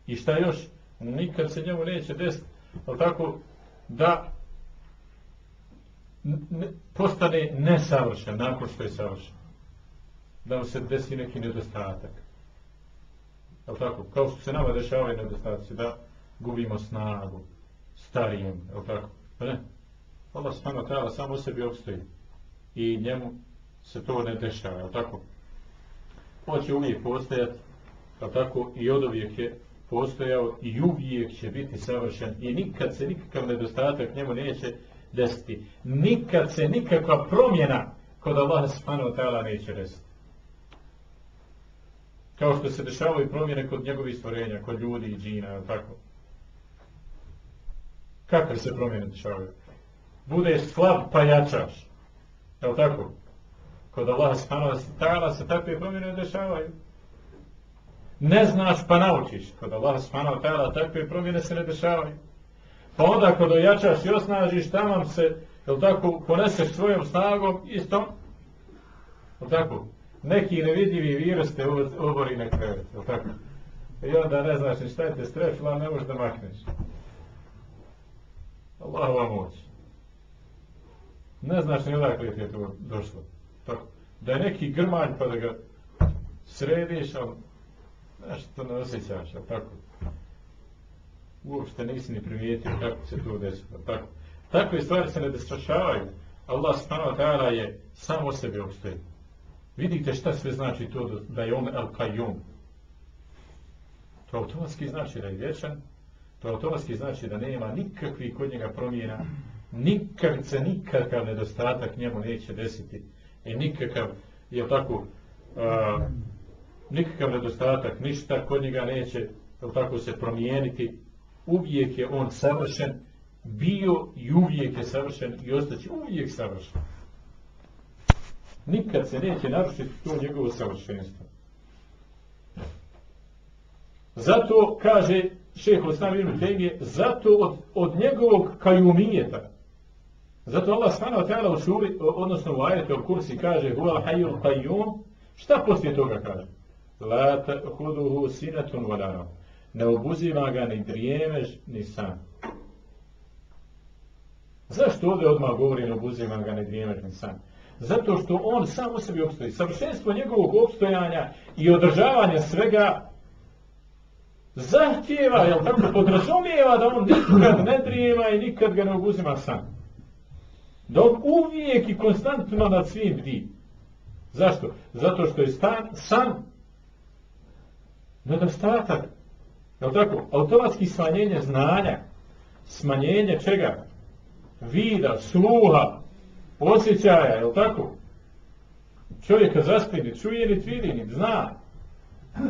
I šta još? Nikad se njemu neće desiti. tako? Da postane nesavršen nakon što je savršen. Da mu se desi neki nedostatak. Jel tako? Kao što se nama dešavaju nedostaci, da gubimo snagu, starijem, jel tako? Pa ne. Allah subhanahu samo sebi obstoji. I njemu se to ne dešava, jel tako? On će uvijek postojati, jel tako? I od uvijek je postojao i uvijek će biti savršen i nikad se nikakav nedostatak njemu neće desiti. Nikad se nikakva promjena kod Allaha subhanahu ta'ala neće desiti. Kao što se dešavaju promjene kod njegovih stvorenja, kod ljudi i džina, tako. Kakve se promjene dešavaju? Budeš slab pa jačaš. Je tako? Kod Allaha subhanahu ta'ala se takve promjene dešavaju. Ne znaš pa naučiš. Kod Allaha subhanahu ta'ala takve promjene se ne dešavaju. Pa onda kad ojačaš i osnažiš, tamo se, jel tako, poneseš svojom snagom, isto, jel tako, neki nevidljivi virus te obori na krevet, jel tako? I onda ne znaš ni šta je te strefila, ne možeš da makneš. Allahova moć. Ne znaš ni odakle ti je to došlo. Da je neki grmanj pa da ga središ, ali nešto ne osjećaš, jel tako? uopšte nisi ni primijetio kako se to desilo. Tako. Takve stvari se ne destrašavaju. Allah subhanahu ta'ala je sam o sebi obstoji. Vidite šta sve znači to da je on el kajum. To automatski znači da je vječan, to automatski znači da nema nikakvih kod njega promjena, nikak se nikakav nedostatak njemu neće desiti i nikakav, je tako, nikakav nedostatak, ništa kod njega neće, tako, se promijeniti, uvijek je on savršen, bio i uvijek je savršen i ostaće uvijek savršen. Nikad se neće narušiti to njegovo savršenstvo. Zato, kaže šeho Osam Ibn zato od, od njegovog kajumijeta, zato Allah stvarno ta'ala u šuri, odnosno u ajetu u kursi kaže Huwa hayyul qayyum, šta poslije toga kaže? La ta'khuduhu sinatun wa ne obuzima ga ni drijemež, ni san. Zašto ovdje odmah govori ne obuzima ga ni drijemež, ni san? Zato što on sam u sebi obstoji. Savršenstvo njegovog obstojanja i održavanja svega zahtjeva, jel tako, podrazumijeva da on nikad ne drijema i nikad ga ne obuzima san. Da on uvijek i konstantno nad svim bdi. Zašto? Zato što je stan, san nedostatak Jel tako? Automatski smanjenje znanja, smanjenje čega? Vida, sluha, osjećaja, jel tako? Čovjeka zaspi, ni čuje, ni vidi, ni zna.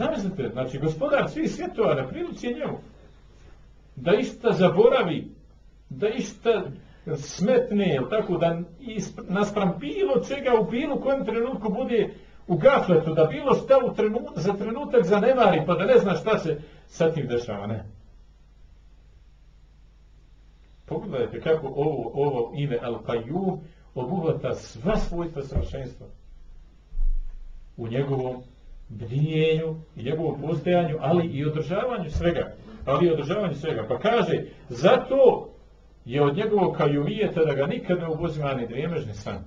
Zamislite, znači gospodar svih svjetova na prilici je njemu. Da išta zaboravi, da išta smetne, jel tako, da naspram bilo čega u bilo kojem trenutku bude u gafletu, da bilo šta u za trenutak zanemari, pa da ne zna šta se sa tim dešava, ne. Pogledajte kako ovo, ovo ime Al-Qayyum obuhvata sva svojstva savršenstva u njegovom bdjenju i njegovom postojanju, ali i održavanju svega. Ali i održavanju svega. Pa kaže, zato je od njegovog kajumijeta da ga nikad ne obuzima ni drijemežni san.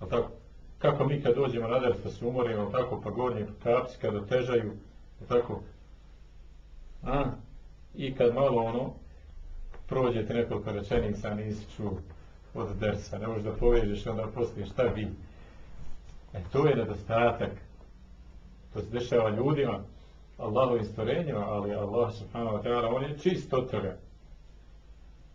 A tako? kako mi kad dođemo na pa se umorimo, tako pa gornji kapci kad otežaju, tako. A, I kad malo ono, prođete nekoliko rečenica, nisi čuo od dersa, ne možeš da povežeš onda poslije šta bi. E to je nedostatak. To se dešava ljudima, Allahovim stvorenjima, ali Allah subhanahu wa ta'ala, on je čist od toga.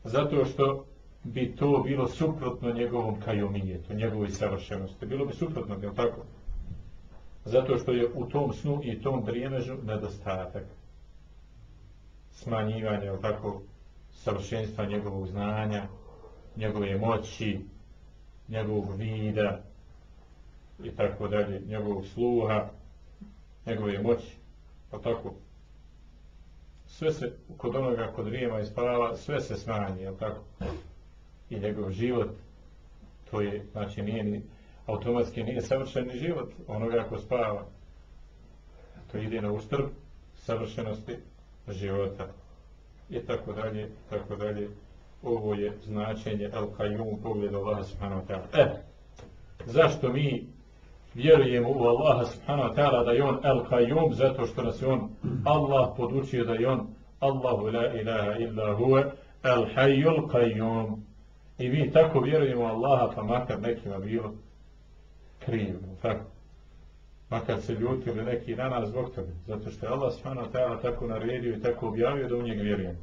Zato što bi to bilo suprotno njegovom kajumijetu, njegovoj savršenosti. Bilo bi suprotno, je tako? Zato što je u tom snu i tom drijemežu nedostatak smanjivanja, je tako, savršenstva njegovog znanja, njegove moći, njegovog vida i tako dalje, njegovog sluha, njegove moći, pa tako. Sve se, kod onoga kod rijema i spava, sve se smanji, je tako? I njegov život, to je, znači nije ni, automatski nije savršeni život onoga ko spava. To ide na ustrb savršenosti života. I tako dalje, tako dalje. Ovo je značenje El subhanahu wa ta'ala. E, zašto mi vjerujemo u Allaha subhanahu wa ta'ala da je on El Kajum, zato što nas je on Allah podučio da je on Allahu la ilaha illa huve El Hayyul Kajum. I mi tako vjerujemo Allaha, pa makar nekima bilo krivo, tako. Makar se ljutili neki na nas zbog toga, zato što je Allah subhanahu wa ta'ala tako naredio i tako objavio da u njega vjerujemo.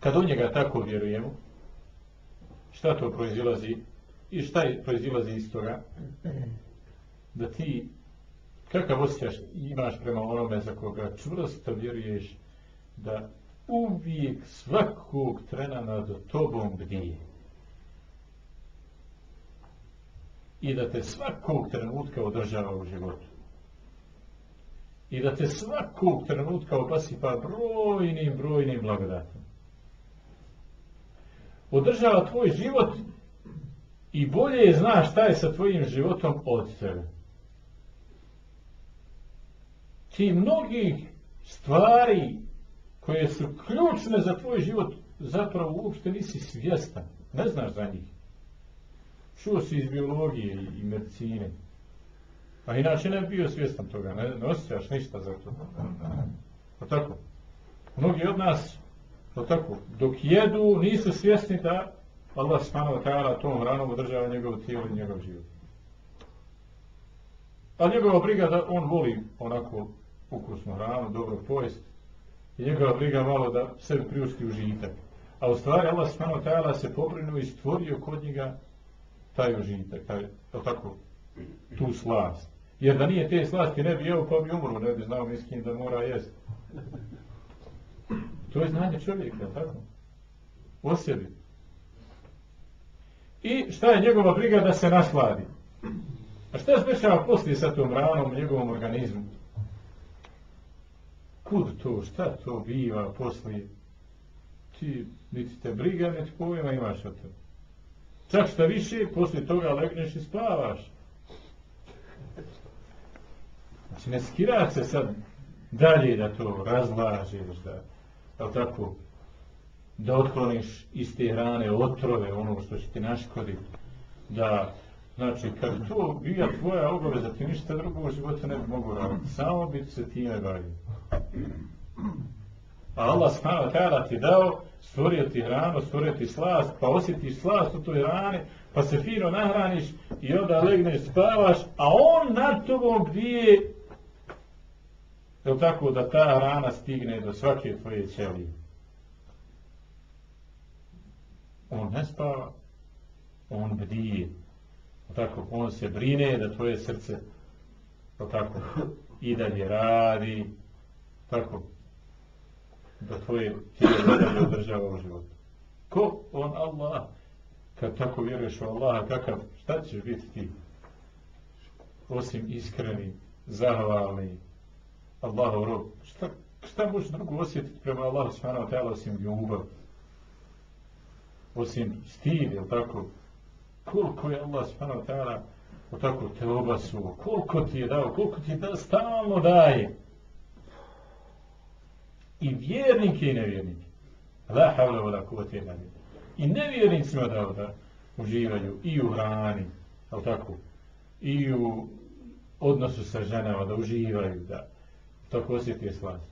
Kad u njega tako vjerujemo, šta to proizilazi i šta proizilazi iz toga? Da ti, kakav osjećaš imaš prema onome za koga čvrsto vjeruješ da uvijek svakog trena nad tobom bdije. I da te svakog trenutka održava u životu. I da te svakog trenutka opasipa brojnim, brojnim blagodatom održava tvoj život i bolje zna šta je sa tvojim životom od tebe. Ti mnogih stvari koje su ključne za tvoj život zapravo uopšte nisi svjestan. Ne znaš za njih. Čuo si iz biologije i medicine. A inače ne bio svjestan toga. Ne, ne osjećaš ništa za to. Pa tako. Mnogi od nas to tako, dok jedu nisu svjesni da Allah subhanahu ta'ala tom hranom održava njegov tijelo i njegov život. A njegova briga da on voli onako ukusnu hranu, dobro pojest i njegova briga malo da sebi priušti užitak. A u stvari Allah wa ta'ala se pobrinuo i stvorio kod njega taj užitak, taj, tako, tu slast. Jer da nije te slasti ne bi jeo pa bi umro, ne bi znao miskin da mora jesti. To je znanje čovjeka, tako? O sebi. I šta je njegova briga da se nasladi? A šta se dešava poslije sa tom ranom njegovom organizmu? Kud to, šta to biva poslije? Ti, niti te briga, niti pojma imaš o tebe. Čak šta više, poslije toga legneš i spavaš. Znači, ne skira se sad dalje da to razlažeš, da jel tako, da otkloniš iz te hrane otrove, ono što će ti naškoditi, da, znači, kad to bija tvoja obaveza, ti ništa drugo u životu ne bi mogu raditi, samo bi se time bavio. A Allah subhanahu wa ti dao, stvorio ti hranu, stvorio ti slast, pa osjetiš slast u toj hrani, pa se fino nahraniš i onda legneš, spavaš, a on nad tobom bdije je tako da ta rana stigne do svake tvoje ćelije? On ne spava, on bdije. Tako, on se brine da tvoje srce tako, i dalje radi, tako, da tijelo dalje održava u životu. Ko? On Allah. Kad tako vjeruješ u Allaha, kakav, šta ćeš biti ti? Osim iskreni, zahvalni, Allahov rob. Šta, šta možeš drugo osjetiti prema Allahu subhanahu wa osim ljubav? Osim stid, je tako? Koliko je Allah subhanahu wa tako te obasuo, koliko ti je dao, koliko ti je da stalno daje. I vjernike i nevjernike. La havla vola illa I nevjernicima dao da uživaju i u hrani, je tako? I u odnosu sa ženama, da uživaju, da tako osjetije slast.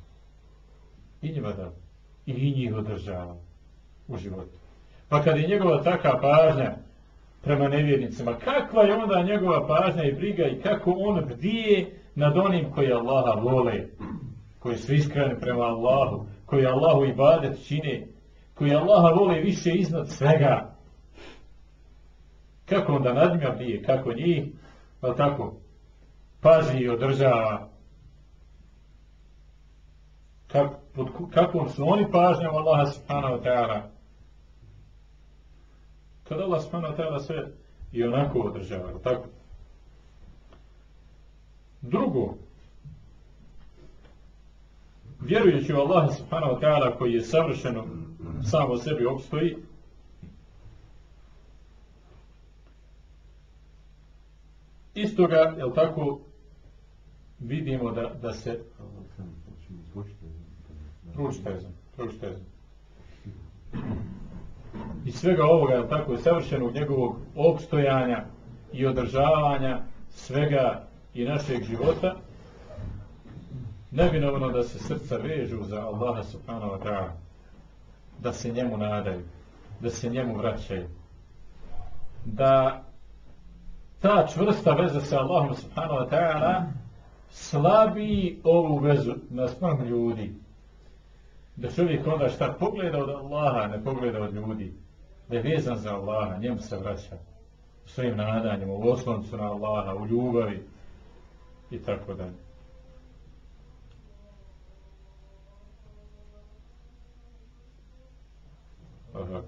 I njima da. I njih održava. u životu. Pa kad je njegova takva pažnja prema nevjernicima, kakva je onda njegova pažnja i briga i kako on bdije nad onim koji Allaha vole, koji su iskreni prema Allahu, koji Allahu ibadet čine, koji Allaha vole više iznad svega. Kako onda nad njima bdije, kako njih, pa tako, pazi i održava. Pod kakvom su oni pažnjom Allaha subhanahu ta'ala. Kad Allah subhanahu ta'ala sve i onako održava, tako? Drugo, vjerujući u Allaha subhanahu wa ta'ala koji je savršeno sam o sebi opstoji, istoga, jel tako, vidimo da, da se Pročite I svega ovoga, jel tako, savršenog njegovog opstojanja i održavanja svega i našeg života, nevinovno da se srca vežu za Allaha subhanahu wa ta'ala, da se njemu nadaju, da se njemu vraćaju, da ta čvrsta veza sa Allahom subhanahu wa ta'ala slabi ovu vezu na svom ljudi. Da čovjek onda šta pogleda od Allaha, ne pogleda od ljudi. Da je vezan za Allaha, njemu se vraća u svojim nadanjima, u osloncu na Allaha, u ljubavi i tako dalje. Aha.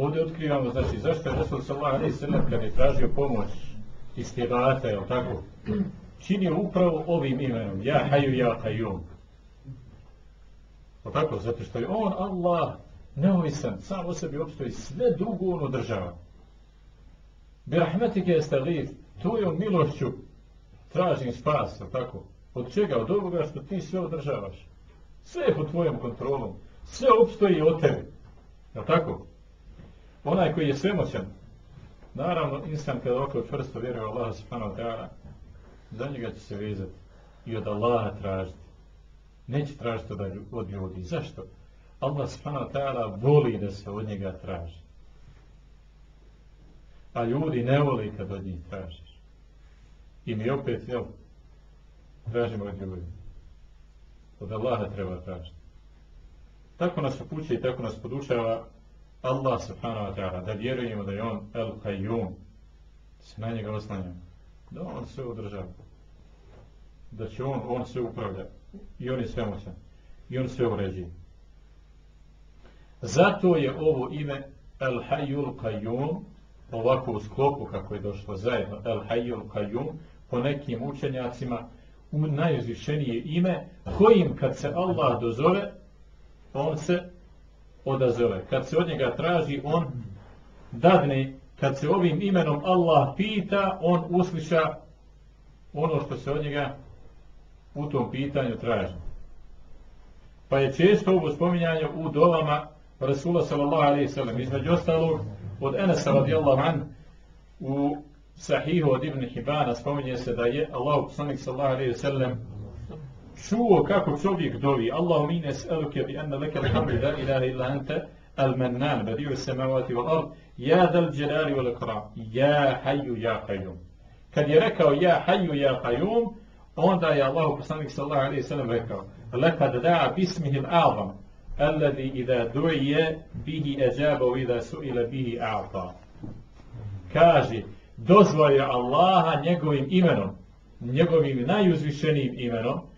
Ovdje otkrivamo, znači, zašto je Resul sallallahu alaihi sallam kad je tražio pomoć iz Tebata, jel tako, činio upravo ovim imenom, ja haju, ja kajum. Jel tako, zato što je on, Allah, neovisan, sam o sebi opstoji, sve drugo on održava. Bi rahmetike je to je milošću tražim spas, tako? Od čega? Od ovoga što ti sve održavaš. Sve je pod tvojom kontrolom. Sve opstoji od tebi. Jel tako? Onaj koji je svemoćan, naravno, insan kada oko čvrsto vjeruje u Allaha subhanahu ta'ala, za njega će se vezati i od Allaha tražiti. Neće tražiti od ljudi. Zašto? Allah subhanahu ta'ala voli da se od njega traži. A ljudi ne voli kad od njih tražiš. I mi opet, jel, tražimo od ljudi. Od Allaha treba tražiti. Tako nas upuće i tako nas podučava Allah subhanahu wa ta'ala, da vjerujemo da je on El Qayyum, se na njega oslanjamo, da on sve održava, da će on, on sve upravlja. I on je sve moćan i on sve uređuje. Zato je ovo ime El Hayyul Qayyum, ovako u sklopu kako je došlo zajedno, El Hayyul Qayyum, po nekim učenjacima, u najuzvišenije ime, kojim kad se Allah dozove, on se odazove. Kad se od njega traži, on dadne. Kad se ovim imenom Allah pita, on usliša ono što se od njega u tom pitanju traži. Pa je često ovo spominjanje u dovama Rasula sallallahu alaihi sallam. Između ostalog, od Enesa radijallahu an, u sahihu od Ibn Hibana spominje se da je Allah poslanik sallallahu alaihi sallam čuo kako čovjek dovi Allahu min es'aluke bi anna leke alhamdu la ilaha illa anta al-mannan badi'u samavati wal ard ja dal jalali wal ikram ja hayyu ja qayyum kad je rekao ja hayyu ja qayyum onda je Allah poslanik sallallahu alejhi ve sellem rekao lekad da'a bismihi al-a'zam alladhi idha du'iya bihi ajaba wa idha su'ila bihi a'ta kaže dozvolio Allaha njegovim imenom njegovim najuzvišenijim imenom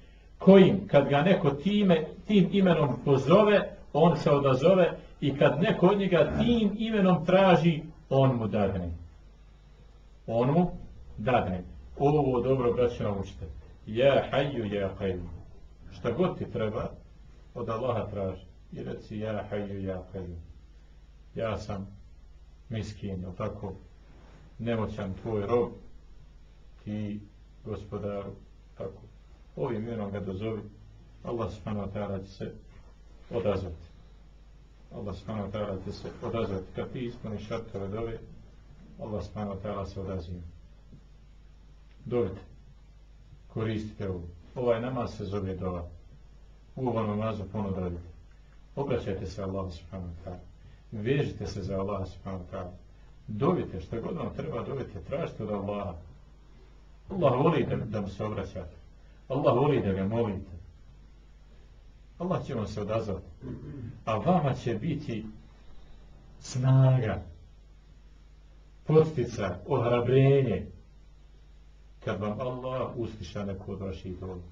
kojim kad ga neko time, tim imenom pozove, on se odazove i kad neko od njega tim imenom traži, on mu dadne. On mu dadne. Ovo dobro braće naučite. Ja hajju, ja hajju. Šta god ti treba, od Allaha traži. I reci ja hajju, ja hajju. Ja sam miskin, tako, nemoćan tvoj rob, ti gospodaru, tako ovim imenom ga dozovi, Allah subhanahu wa ta'ala će se odazvati. Allah subhanahu wa ta'ala će se odazvati. Kad ti ispuniš šartove dove, Allah subhanahu wa ta'ala se odaziva. Dovite. Koristite ovo. Ovaj namaz se zove dova. U ovom namazu puno dovite. Obraćajte se Allah subhanahu wa ta'ala. Vežite se za Allah subhanahu wa ta'ala. Dovite, što god vam treba dovite, tražite od Allaha. Allah voli da, da mu se obraćate. Allah voli da ga molite. Allah će vam se odazvati. A vama će biti snaga, postica, ohrabrenje, kad vam Allah usliša neko od vaših dola.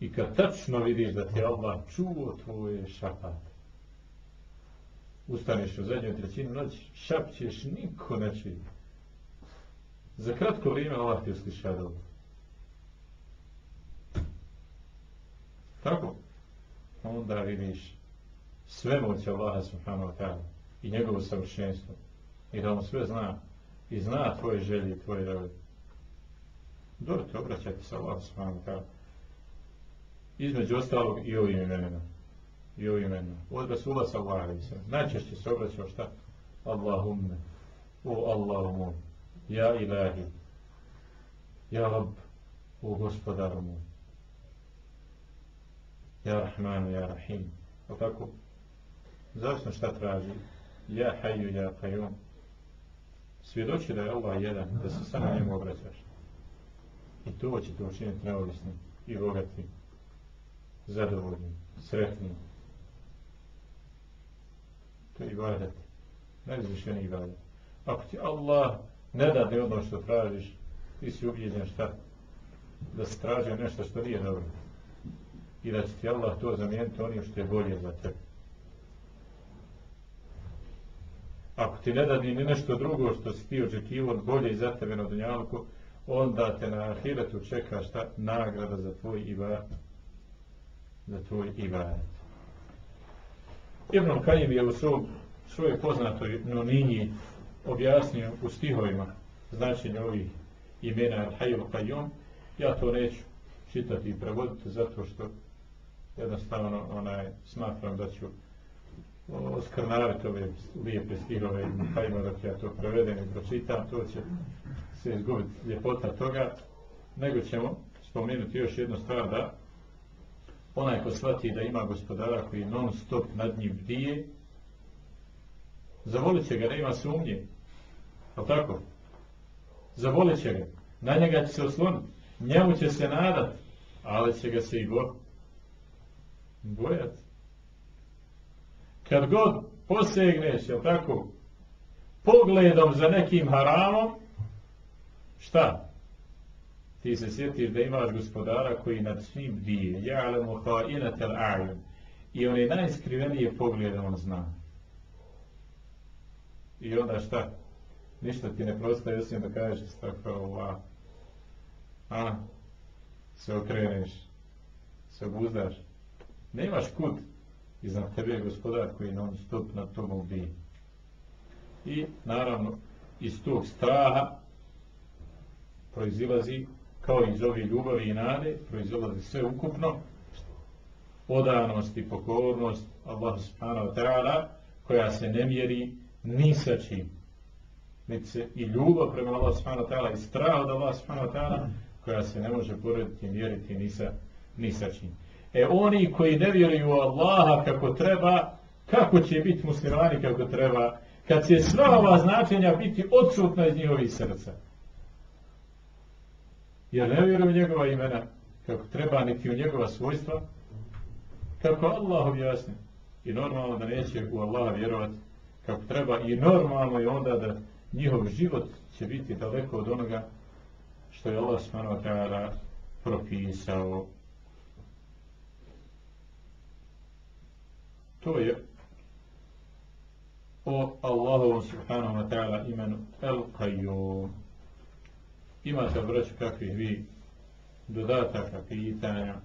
I kad tačno vidiš da ti Allah čuo tvoje šapate. Ustaneš u zadnjoj trećini noći, šapćeš, niko ne čuje. Za kratko vrijeme Allah ti usliša dobro. Tako? Onda vidiš sve moće Allaha subhanahu wa ta'ala i njegovo savršenstvo. I da on sve zna. I zna tvoje želje i tvoje rove. Dobro te obraćajte sa Allaha subhanahu wa ta'ala. Između ostalog i ovim imenima. I ovim imenima. Od Rasula sallahu i sallam. Najčešće se obraćao šta? Allahumme. O Allahumu. Ja ilahi. Ja Rab. O gospodaru moj. Ja Rahmanu, Ja Rahim. O tako? Zavisno šta traži? Ja Hayyu, Ja Qayyum. Svjedoči da je Allah jedan, da se samo njemu obraćaš. I to će te učiniti neovisnim i bogatim, zadovoljnim, sretnim. To je ibadet. Najzvišeniji ibadet. Ako ti Allah ne da ne ono što tražiš, ti si ubijeđen šta? Da se traži nešto što nije dobro i da će ti Allah to zamijeniti onim što je bolje za tebe. Ako ti ne dadi ni nešto drugo što si ti očekivo bolje za tebe na dunjalku, onda te na ahiretu čeka šta nagrada za tvoj ibadet. Za tvoj ibadet. Ibn Kajim je u svom, svojoj poznatoj noninji objasnio u stihovima značenje ovih imena Al-Hayyul Qayyum. Ja to neću čitati i prevoditi zato što jednostavno onaj, smatram da ću oskrnaviti ove lijepe stihove i hajmo dok ja to prevedem i pročitam, to će se izgubiti ljepota toga, nego ćemo spomenuti još jednu stvar da onaj ko shvati da ima gospodara koji non stop nad njim bdije, zavolit će ga, ne ima sumnje. Ali tako? Zavolit će ga. Na njega će se osloniti. Njemu će se nadat, ali će ga se i bojati bojati. Kad god posegneš, jel tako, pogledom za nekim haramom, šta? Ti se sjetiš da imaš gospodara koji nad svim dije, ja'lamu ha'inatel a'yun. I on je najskrivenije pogledom on zna. I onda šta? Ništa ti ne prostaje osim da kažeš stakfirullah. A? Se okreneš. Se obuzdaš. Nemaš kud iznad tebe gospodar koji non stop na tom ubije. I naravno iz tog straha proizilazi kao iz ove ljubavi i nade, proizlazi sve ukupno, odanost i pokornost Allah subhanahu ta'ala, koja se ne mjeri ni sa čim. Se, I ljubav prema Allah subhanahu ta'ala i strah od Allah subhanahu ta'ala, koja se ne može porediti i mjeriti ni sa, ni sa čim. E oni koji ne vjeruju u Allaha kako treba, kako će biti muslimani kako treba, kad će sva ova značenja biti odsutna iz njihovih srca. Jer ne vjeruju u njegova imena kako treba, niti u njegova svojstva, kako Allah objasni. I normalno da neće u Allaha vjerovati kako treba i normalno je onda da njihov život će biti daleko od onoga što je Allah subhanahu propisao. To je o Allahovom subhanahu wa ta'ala imenu El Qayyum. Imate, braću, kakvih vi dodataka, pitanja,